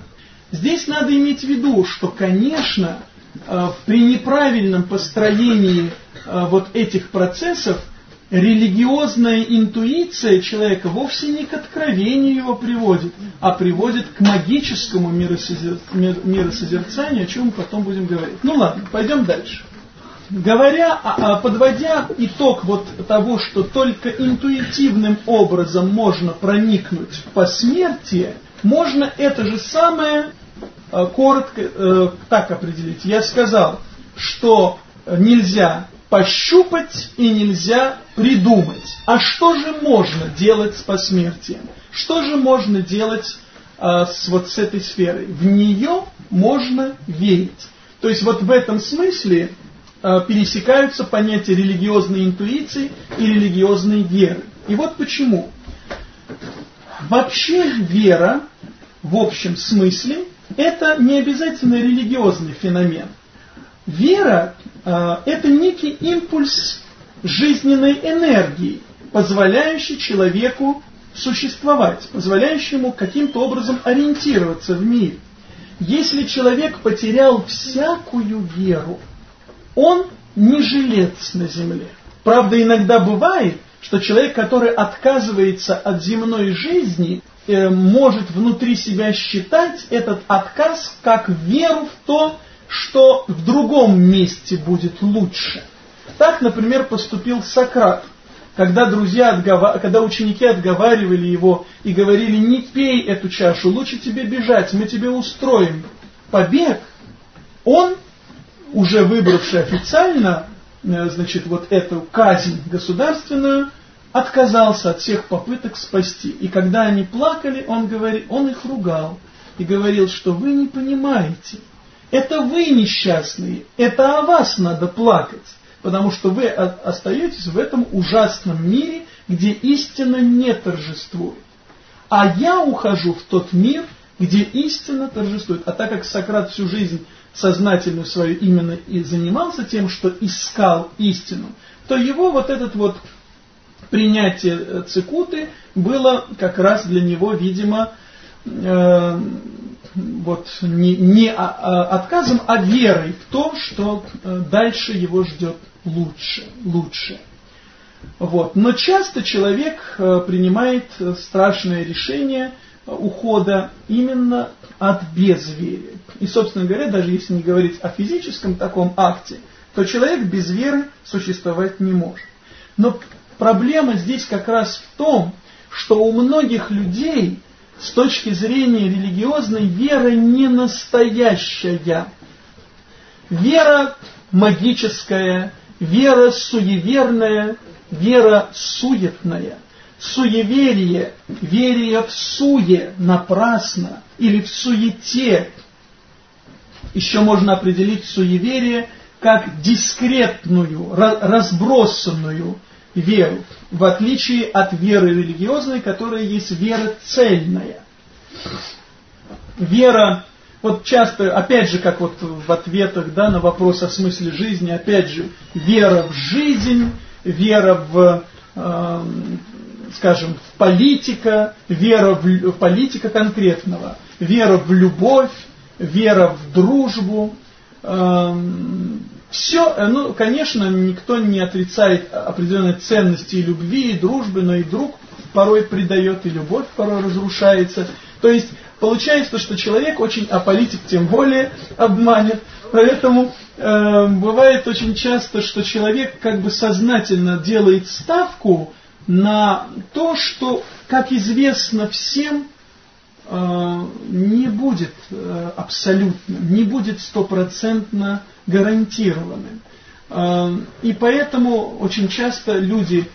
Speaker 1: Здесь надо иметь в виду, что, конечно, э, при неправильном построении э, вот этих процессов религиозная интуиция человека вовсе не к откровению его приводит, а приводит к магическому миросозерцанию, о чем мы потом будем говорить. Ну ладно, пойдем дальше. Говоря, подводя итог вот того, что только интуитивным образом можно проникнуть в посмертие, можно это же самое э, коротко э, так определить. Я сказал, что нельзя пощупать и нельзя придумать. А что же можно делать с посмертием? Что же можно делать э, с, вот с этой сферой? В нее можно верить. То есть вот в этом смысле пересекаются понятия религиозной интуиции и религиозной веры. И вот почему. Вообще вера в общем смысле это не обязательно религиозный феномен. Вера э, это некий импульс жизненной энергии, позволяющий человеку существовать, позволяющий ему каким-то образом ориентироваться в мире. Если человек потерял всякую веру, он не жилец на земле. Правда, иногда бывает, что человек, который отказывается от земной жизни, э, может внутри себя считать этот отказ как веру в то, что в другом месте будет лучше. Так, например, поступил Сократ, когда друзья, отгова... когда ученики отговаривали его и говорили, не пей эту чашу, лучше тебе бежать, мы тебе устроим побег. Он, уже выбравший официально Э, значит, вот эту казнь государственную, отказался от всех попыток спасти. И когда они плакали, он, говорил, он их ругал и говорил, что вы не понимаете, это вы несчастные, это о вас надо плакать. потому что вы остаетесь в этом ужасном мире, где истина не торжествует. А я ухожу в тот мир, где истина торжествует. А так как Сократ всю жизнь сознательную свою именно и занимался тем, что искал истину, то его вот этот вот принятие э, цикуты было как раз для него, видимо, э, вот не, не а, а, отказом, а верой в то, что э, дальше его ждет лучше, лучше. Вот. Но часто человек э, принимает страшное решение ухода именно от безверия. И, собственно говоря, даже если не говорить о физическом таком акте, то человек без веры существовать не может. Но проблема здесь как раз в том, что у многих людей с точки зрения религиозной вера не настоящая. Вера магическая, вера суеверная, вера суетная. Суеверие, верие в суе напрасно или в суете. Еще можно определить суеверие как дискретную, разбросанную веру, в отличие от веры религиозной, которая есть вера цельная. Вера, вот часто, опять же, как вот в ответах да, на вопрос о смысле жизни, опять же, вера в жизнь, вера в, э, скажем, в политика, вера в, в политика конкретного, вера в любовь, вера в дружбу, э, все, э, ну, конечно, никто не отрицает определенной ценности и любви, и дружбы, но и друг порой предает, и любовь порой разрушается. То есть получается, что человек очень, а политик тем более обманет. Поэтому э, бывает очень часто, что человек как бы сознательно делает ставку на то, что, как известно всем, э, не будет э, абсолютно, не будет стопроцентно. Эм, и поэтому очень часто люди,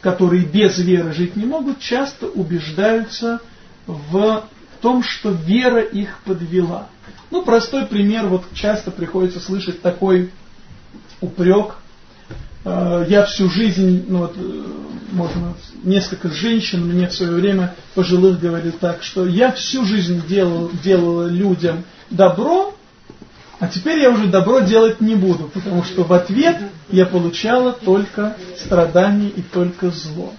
Speaker 1: которые без веры жить не могут, часто убеждаются в том, что вера их подвела. Ну, простой пример, вот часто приходится слышать такой упрек. Э, я всю жизнь, ну вот, э, можно, несколько женщин мне в свое время пожилых говорили так, что я всю жизнь делал, делала людям добро, а теперь я уже добро делать не буду, потому что в ответ я получала только страдания и только зло.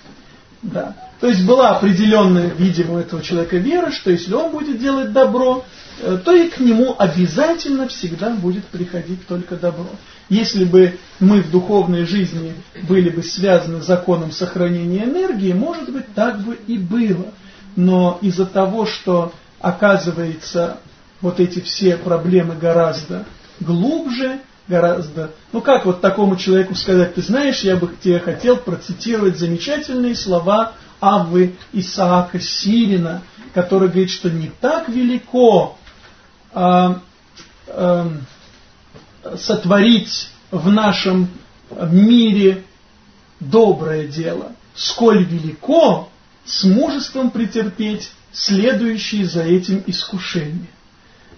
Speaker 1: Да. То есть была определенная, видимо, у этого человека вера, что если он будет делать добро, э, то и к нему обязательно всегда будет приходить только добро. Если бы мы в духовной жизни были бы связаны с законом сохранения энергии, может быть, так бы и было. Но из-за того, что оказывается вот эти все проблемы гораздо глубже, гораздо... Ну как вот такому человеку сказать, ты знаешь, я бы тебе хотел процитировать замечательные слова Аввы Исаака Сирина, который говорит, что не так велико а, а, сотворить в нашем мире доброе дело, сколь велико с мужеством претерпеть следующие за этим искушения.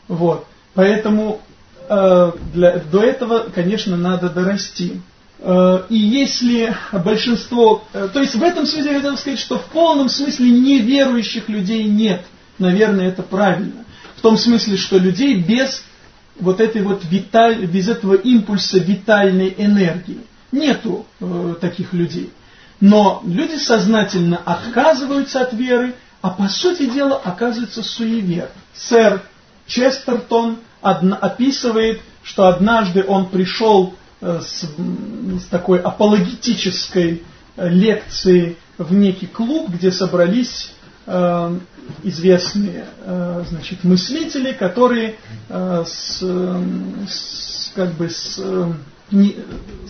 Speaker 1: Вот. Поэтому э, для, до этого, конечно, надо дорасти. Э, и если большинство... Э, то есть в этом смысле я хотел сказать, что в полном смысле неверующих людей нет. Наверное, это правильно. В том смысле, что людей без вот этой вот виталь, без этого импульса витальной энергии. Нету э, таких людей. Но люди сознательно отказываются от веры, а по сути дела оказываются суеверы. Сэр Честертон описывает, что однажды он пришел э, с, с такой апологетической э, лекцией в некий клуб, где собрались э, известные э, значит, мыслители, которые э, с, с, как бы с, не,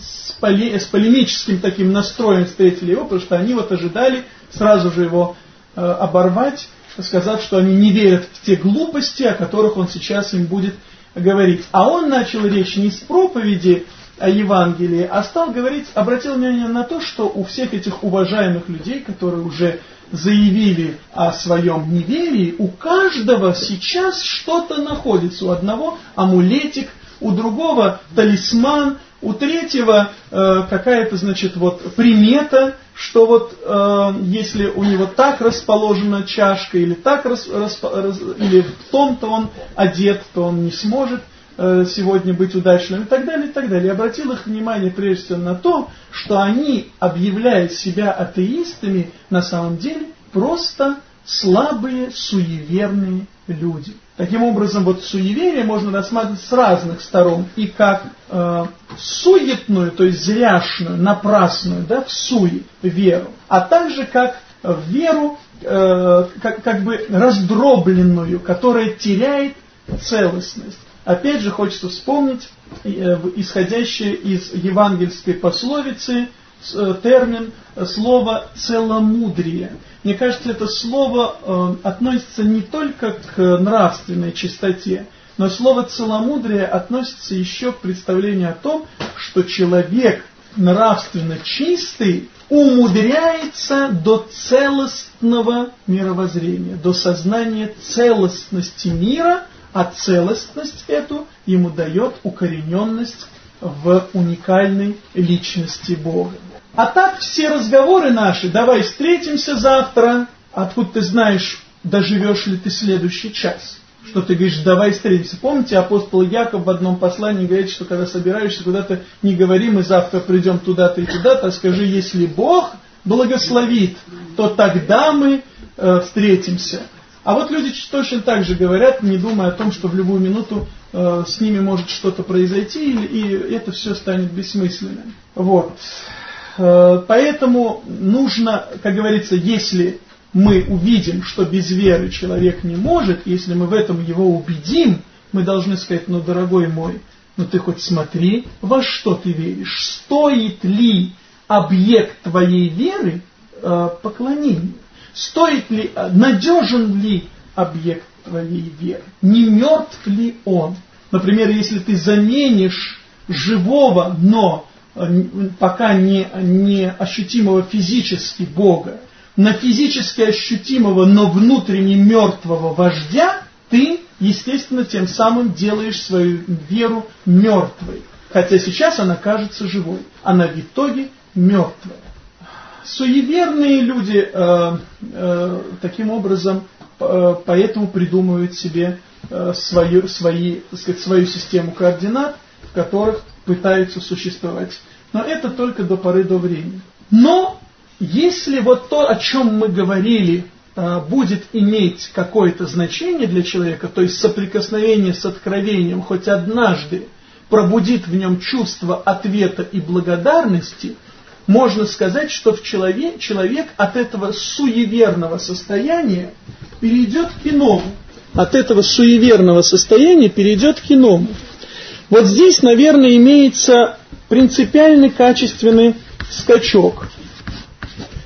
Speaker 1: с, поле, с полемическим таким настроем встретили его, потому что они вот ожидали сразу же его э, оборвать сказав, что они не верят в те глупости, о которых он сейчас им будет говорить. А он начал речь не с проповеди о Евангелии, а стал говорить, обратил внимание на то, что у всех этих уважаемых людей, которые уже заявили о своем неверии, у каждого сейчас что-то находится. У одного амулетик, у другого талисман, у третьего э, какая-то, значит, вот примета, что вот э, если у него так расположена чашка или так рас, рас, рас, или в том-то он одет, то он не сможет э, сегодня быть удачным и так далее, и так далее. Я обратил их внимание прежде всего на то, что они, объявляют себя атеистами, на самом деле просто слабые, суеверные люди. Таким образом, вот суеверие можно рассматривать с разных сторон. И как э, суетную, то есть зряшную, напрасную, да, в суе веру. А также как веру, э, как, как бы раздробленную, которая теряет целостность. Опять же, хочется вспомнить э, исходящее из евангельской пословицы э, термин, э, слово «целомудрие». Мне кажется, это слово э, относится не только к нравственной чистоте, но слово целомудрие относится еще к представлению о том, что человек нравственно чистый умудряется до целостного мировоззрения, до сознания целостности мира, а целостность эту ему дает укорененность в уникальной личности Бога. А так все разговоры наши, давай встретимся завтра, откуда ты знаешь, доживешь ли ты следующий час. Что ты говоришь, давай встретимся. Помните, апостол Яков в одном послании говорит, что когда собираешься куда-то, не говори, мы завтра придем туда-то и туда-то, а скажи, если Бог благословит, то тогда мы э, встретимся. А вот люди точно так же говорят, не думая о том, что в любую минуту э, с ними может что-то произойти, и, и это все станет бессмысленным. Вот. Э, поэтому нужно, как говорится, если мы увидим, что без веры человек не может, если мы в этом его убедим, мы должны сказать, ну, дорогой мой, ну ты хоть смотри, во что ты веришь, стоит ли объект твоей веры э, поклонению, стоит ли, э, надежен ли объект твоей веры, не мертв ли он. Например, если ты заменишь живого, но пока не, не ощутимого физически Бога, на физически ощутимого, но внутренне мертвого вождя, ты, естественно, тем самым делаешь свою веру мертвой. Хотя сейчас она кажется живой. Она в итоге мертвая. Суеверные люди э, э, таким образом э, поэтому придумывают себе э, свою, свои, сказать, свою систему координат, в которых пытаются существовать. Но это только до поры до времени. Но если вот то, о чем мы говорили, а, будет иметь какое-то значение для человека, то есть соприкосновение с откровением хоть однажды пробудит в нем чувство ответа и благодарности, можно сказать, что в человек, человек от этого суеверного состояния перейдет к иному. От этого суеверного состояния перейдет к иному. Вот здесь, наверное, имеется принципиальный качественный скачок.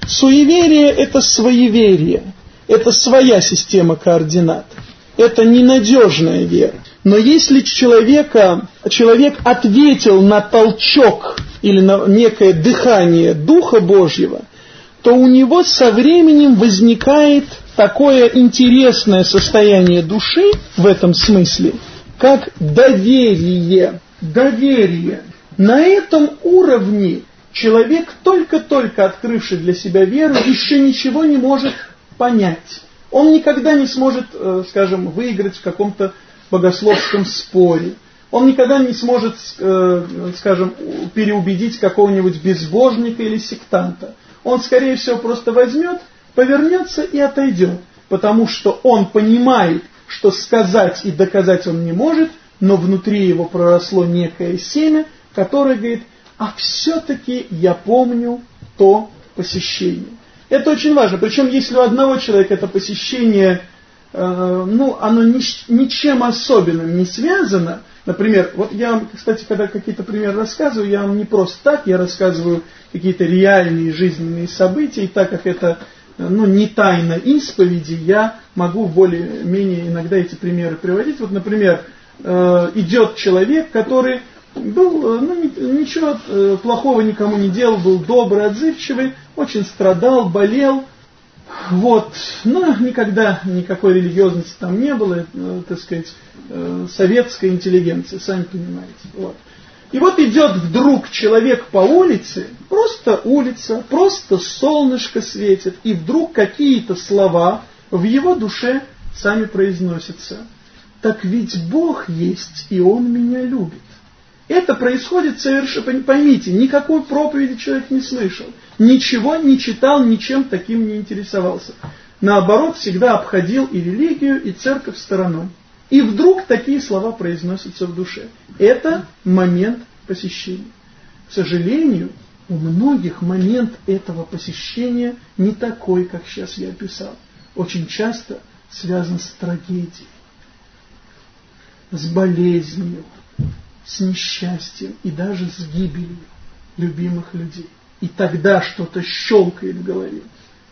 Speaker 1: Суеверие – это своеверие, это своя система координат, это ненадежная вера. Но если человека, человек ответил на толчок или на некое дыхание Духа Божьего, то у него со временем возникает такое интересное состояние души в этом смысле, как доверие. Доверие. На этом уровне человек, только-только открывший для себя веру, еще ничего не может понять. Он никогда не сможет, э, скажем, выиграть в каком-то богословском споре. Он никогда не сможет, э, скажем, переубедить какого-нибудь безбожника или сектанта. Он, скорее всего, просто возьмет, повернется и отойдет, потому что он понимает, что сказать и доказать он не может, но внутри его проросло некое семя, которое говорит, а все-таки я помню то посещение. Это очень важно. Причем, если у одного человека это посещение, э, ну, оно ни, ничем особенным не связано, например, вот я вам, кстати, когда какие-то примеры рассказываю, я вам не просто так, я рассказываю какие-то реальные жизненные события, и так как это ну, не тайна исповеди, я могу более-менее иногда эти примеры приводить. Вот, например, э, идет человек, который был, э, ну, ничего э, плохого никому не делал, был добрый, отзывчивый, очень страдал, болел. Вот, но никогда никакой религиозности там не было, так сказать, советская интеллигенция, сами понимаете. Вот. И вот идет вдруг человек по улице, просто улица, просто солнышко светит, и вдруг какие-то слова в его душе сами произносятся. Так ведь Бог есть, и Он меня любит. Это происходит совершенно, поймите, никакой проповеди человек не слышал, ничего не читал, ничем таким не интересовался. Наоборот, всегда обходил и религию, и церковь стороной. И вдруг такие слова произносятся в душе. Это момент посещения. К сожалению, у многих момент этого посещения не такой, как сейчас я описал. Очень часто связан с трагедией, с болезнью, с несчастьем и даже с гибелью любимых людей. И тогда что-то щелкает в голове.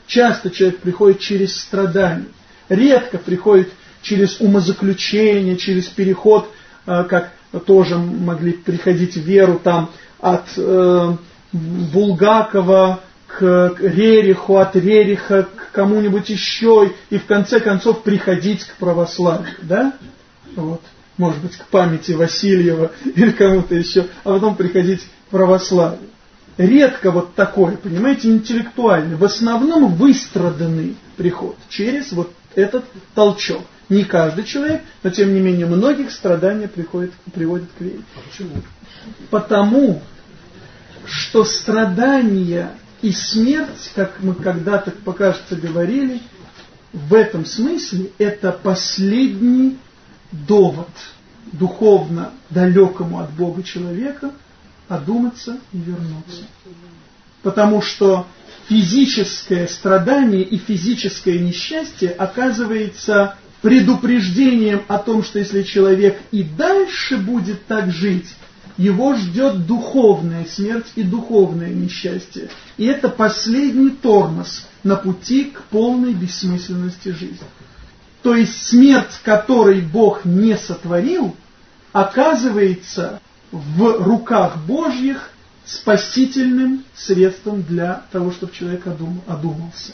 Speaker 1: Часто человек приходит через страдания, редко приходит через умозаключение, через переход, э, как тоже могли приходить в веру там от э, Булгакова к Рериху, от Рериха к кому-нибудь еще, и в конце концов приходить к православию, да? Вот. Может быть, к памяти Васильева (laughs) или кому-то еще, а потом приходить к православию. Редко вот такое, понимаете, интеллектуальный, в основном выстраданный приход через вот этот толчок. Не каждый человек, но тем не менее многих страдания приходит, приводит к вере.
Speaker 2: А почему?
Speaker 1: Потому что страдания и смерть, как мы когда-то, покажется, говорили, в этом смысле это последний довод духовно далекому от Бога человека одуматься и вернуться. Потому что физическое страдание и физическое несчастье оказывается предупреждением о том, что если человек и дальше будет так жить, его ждет духовная смерть и духовное несчастье. И это последний тормоз на пути к полной бессмысленности жизни. То есть смерть, которой Бог не сотворил, оказывается в руках Божьих спасительным средством для того, чтобы человек одумался.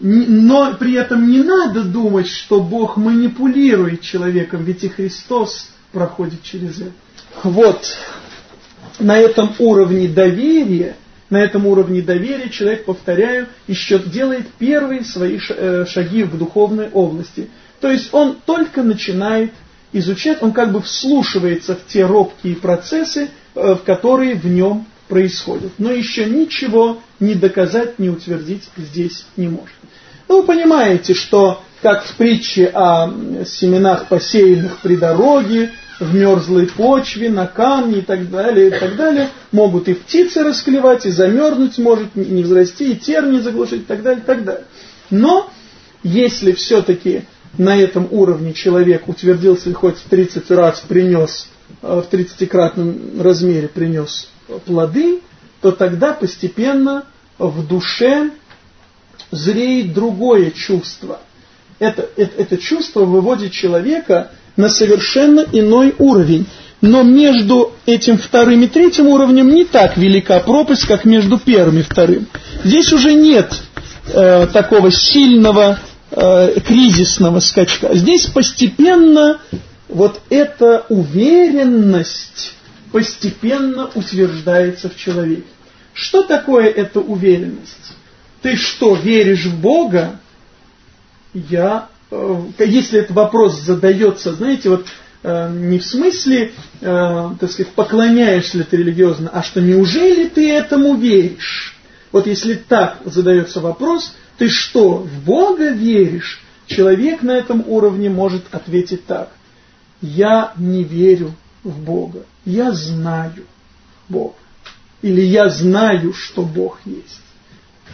Speaker 1: Но при этом не надо думать, что Бог манипулирует человеком, ведь и Христос проходит через это. Вот на этом уровне доверия, на этом уровне доверия человек, повторяю, еще делает первые свои э, шаги в духовной области. То есть он только начинает изучать, он как бы вслушивается в те робкие процессы, э, в которые в нем происходят. Но еще ничего не доказать, не утвердить здесь не может. Ну, вы понимаете, что как в притче о семенах посеянных при дороге, в мерзлой почве, на камне и так далее, и так далее, могут и птицы расклевать, и замерзнуть может, не взрасти, и терни заглушить, и так далее, и так далее. Но, если все-таки на этом уровне человек утвердился и хоть в 30 раз принес, э, в 30-кратном размере принес плоды, то тогда постепенно в душе зреет другое чувство. Это, это, это чувство выводит человека на совершенно иной уровень. Но между этим вторым и третьим уровнем не так велика пропасть, как между первым и вторым. Здесь уже нет э, такого сильного э, кризисного скачка. Здесь постепенно вот эта уверенность постепенно утверждается в человеке. Что такое эта уверенность? Ты что, веришь в Бога? Я Э, если этот вопрос задается, знаете, вот э, не в смысле, э, так сказать, поклоняешься ли ты религиозно, а что неужели ты этому веришь? Вот если так задается вопрос, ты что, в Бога веришь? Человек на этом уровне может ответить так. Я не верю в Бога, я знаю Бога. Или я знаю, что Бог есть.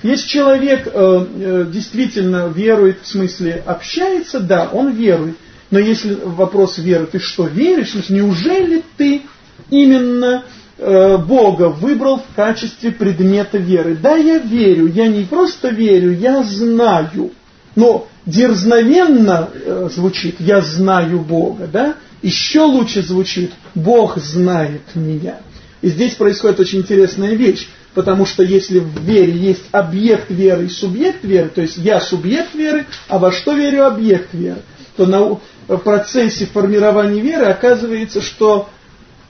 Speaker 1: Если человек э, э, действительно верует, в смысле общается, да, он верует. Но если вопрос веры, ты что, веришь? Неужели ты именно э, Бога выбрал в качестве предмета веры? Да, я верю, я не просто верю, я знаю. Но дерзновенно э, звучит «я знаю Бога», да? Еще лучше звучит «Бог знает меня». И здесь происходит очень интересная вещь. Потому что если в вере есть объект веры и субъект веры, то есть я субъект веры, а во что верю объект веры, то на, в процессе формирования веры оказывается, что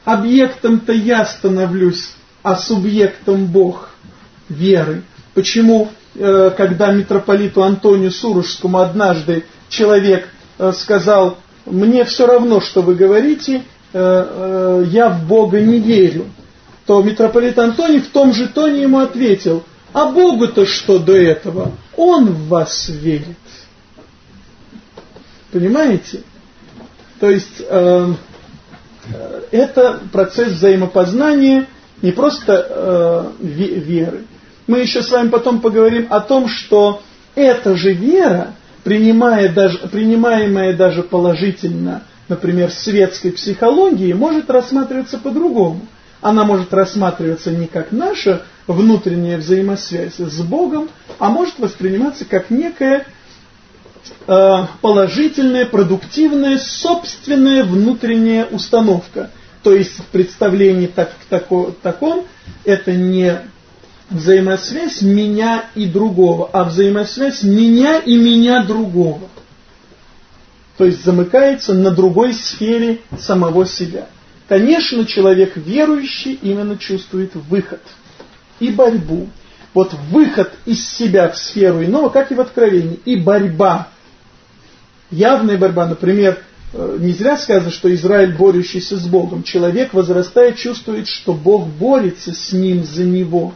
Speaker 1: объектом-то я становлюсь, а субъектом Бог веры. Почему, э, когда митрополиту Антонию Сурожскому однажды человек э, сказал, мне все равно, что вы говорите, э, я в Бога не верю, то митрополит Антоний в том же тоне ему ответил, а Богу-то что до этого? Он в вас верит. Понимаете? То есть э, это процесс взаимопознания не просто э, веры. Мы еще с вами потом поговорим о том, что эта же вера, принимая даже, принимаемая даже положительно, например, светской психологией, может рассматриваться по-другому. Она может рассматриваться не как наша внутренняя взаимосвязь с Богом, а может восприниматься как некая э, положительная, продуктивная, собственная внутренняя установка. То есть в представлении так, тако, таком это не взаимосвязь меня и другого, а взаимосвязь меня и меня другого. То есть замыкается на другой сфере самого себя. Конечно, человек верующий именно чувствует выход и борьбу. Вот выход из себя в сферу иного, как и в откровении, и борьба. Явная борьба, например, э, не зря сказано, что Израиль, борющийся с Богом. Человек, возрастая, чувствует, что Бог борется с ним за него.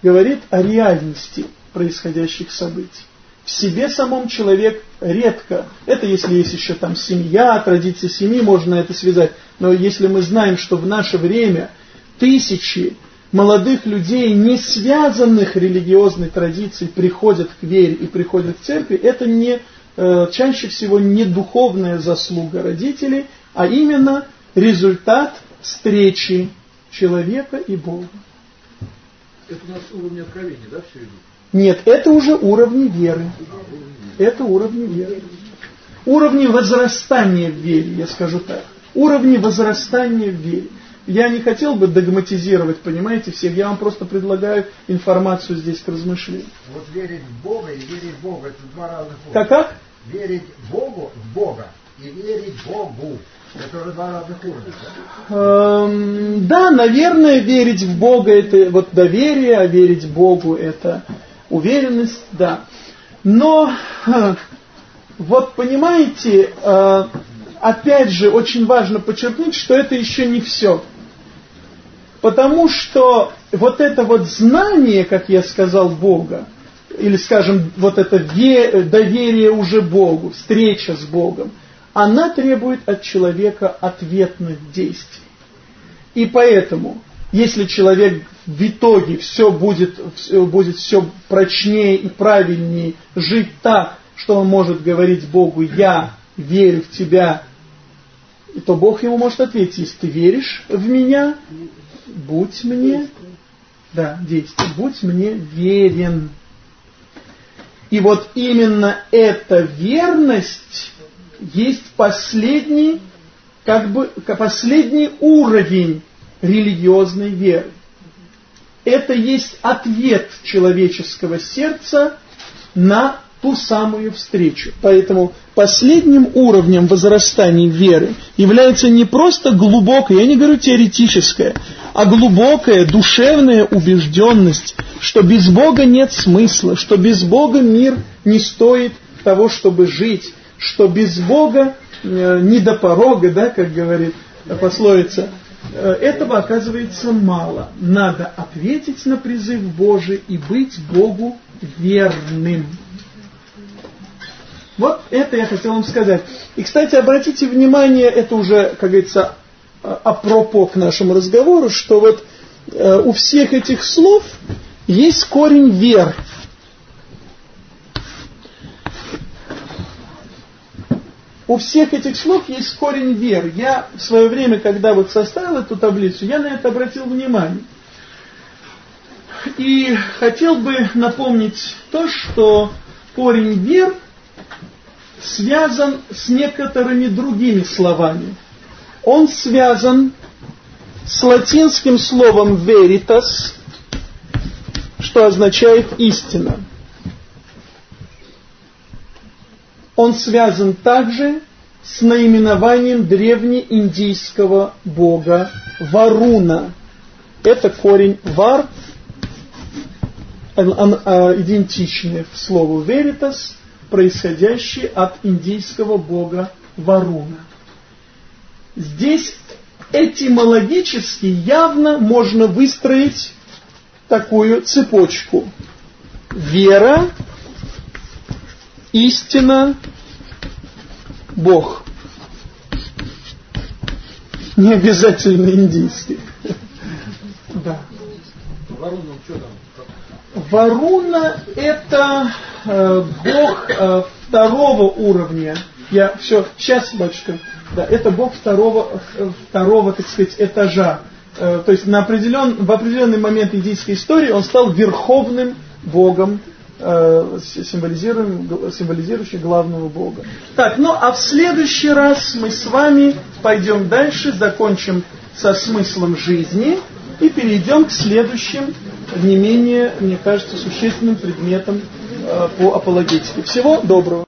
Speaker 1: Говорит о реальности происходящих событий. В себе самом человек редко, это если есть еще там семья, традиции семьи, можно это связать, но если мы знаем, что в наше время тысячи молодых людей, не связанных религиозной традицией, приходят к вере и приходят к церкви, это не, э, чаще всего не духовная заслуга родителей, а именно результат встречи человека и Бога.
Speaker 2: Это у нас уровень откровения, да, все идет?
Speaker 1: Нет, это уже уровни веры. Это уровни веры. Уровни возрастания в вере, я скажу так. Уровни возрастания в вере. Я не хотел бы догматизировать, понимаете, всех. Я вам просто предлагаю информацию здесь к размышлению.
Speaker 2: Вот верить в Бога и верить в Бога, это два разных уровня.
Speaker 1: Как как?
Speaker 2: Верить Богу в Бога и верить Богу. Это уже два разных уровня,
Speaker 1: да? Эм, да, наверное, верить в Бога это вот доверие, а верить Богу это уверенность, да. Но вот понимаете, э, опять же очень важно подчеркнуть, что это еще не все. Потому что вот это вот знание, как я сказал, Бога, или, скажем, вот это доверие уже Богу, встреча с Богом, она требует от человека ответных действий. И поэтому, если человек в итоге все будет, будет все прочнее и правильнее жить так, что он может говорить Богу «Я верю в Тебя», то Бог ему может ответить, если ты веришь в меня, будь мне, да, действуй, будь мне верен. И вот именно эта верность есть последний, как бы, последний уровень религиозной веры. Это есть ответ человеческого сердца на ту самую встречу. Поэтому последним уровнем возрастания веры является не просто глубокая, я не говорю теоретическая, а глубокая душевная убежденность, что без Бога нет смысла, что без Бога мир не стоит того, чтобы жить, что без Бога э, не до порога, да, как говорит пословица, э, этого оказывается мало. Надо ответить на призыв Божий и быть Богу верным. Вот это я хотел вам сказать. И, кстати, обратите внимание, это уже, как говорится, апропо к нашему разговору, что вот э, у всех этих слов есть корень «вер». У всех этих слов есть корень «вер». Я в свое время, когда вот составил эту таблицу, я на это обратил внимание. И хотел бы напомнить то, что корень «вер» – связан с некоторыми другими словами. Он связан с латинским словом veritas, что означает истина. Он связан также с наименованием древнеиндийского бога Варуна. Это корень вар, а, идентичный слову veritas, происходящий от индийского бога Варуна. Здесь этимологически явно можно выстроить такую цепочку. Вера, истина, Бог. Не обязательно индийский. Да. Варуна, что там? Варуна это э, бог э, второго уровня. Я все, сейчас, батюшка. Да, это бог второго, э, второго, так сказать, этажа. Э, то есть на определен, в определенный момент индийской истории он стал верховным богом Э, символизирующий главного Бога. Так, ну а в следующий раз мы с вами пойдем дальше, закончим со смыслом жизни и перейдем к следующим, не менее, мне кажется, существенным предметам э, по апологетике. Всего доброго.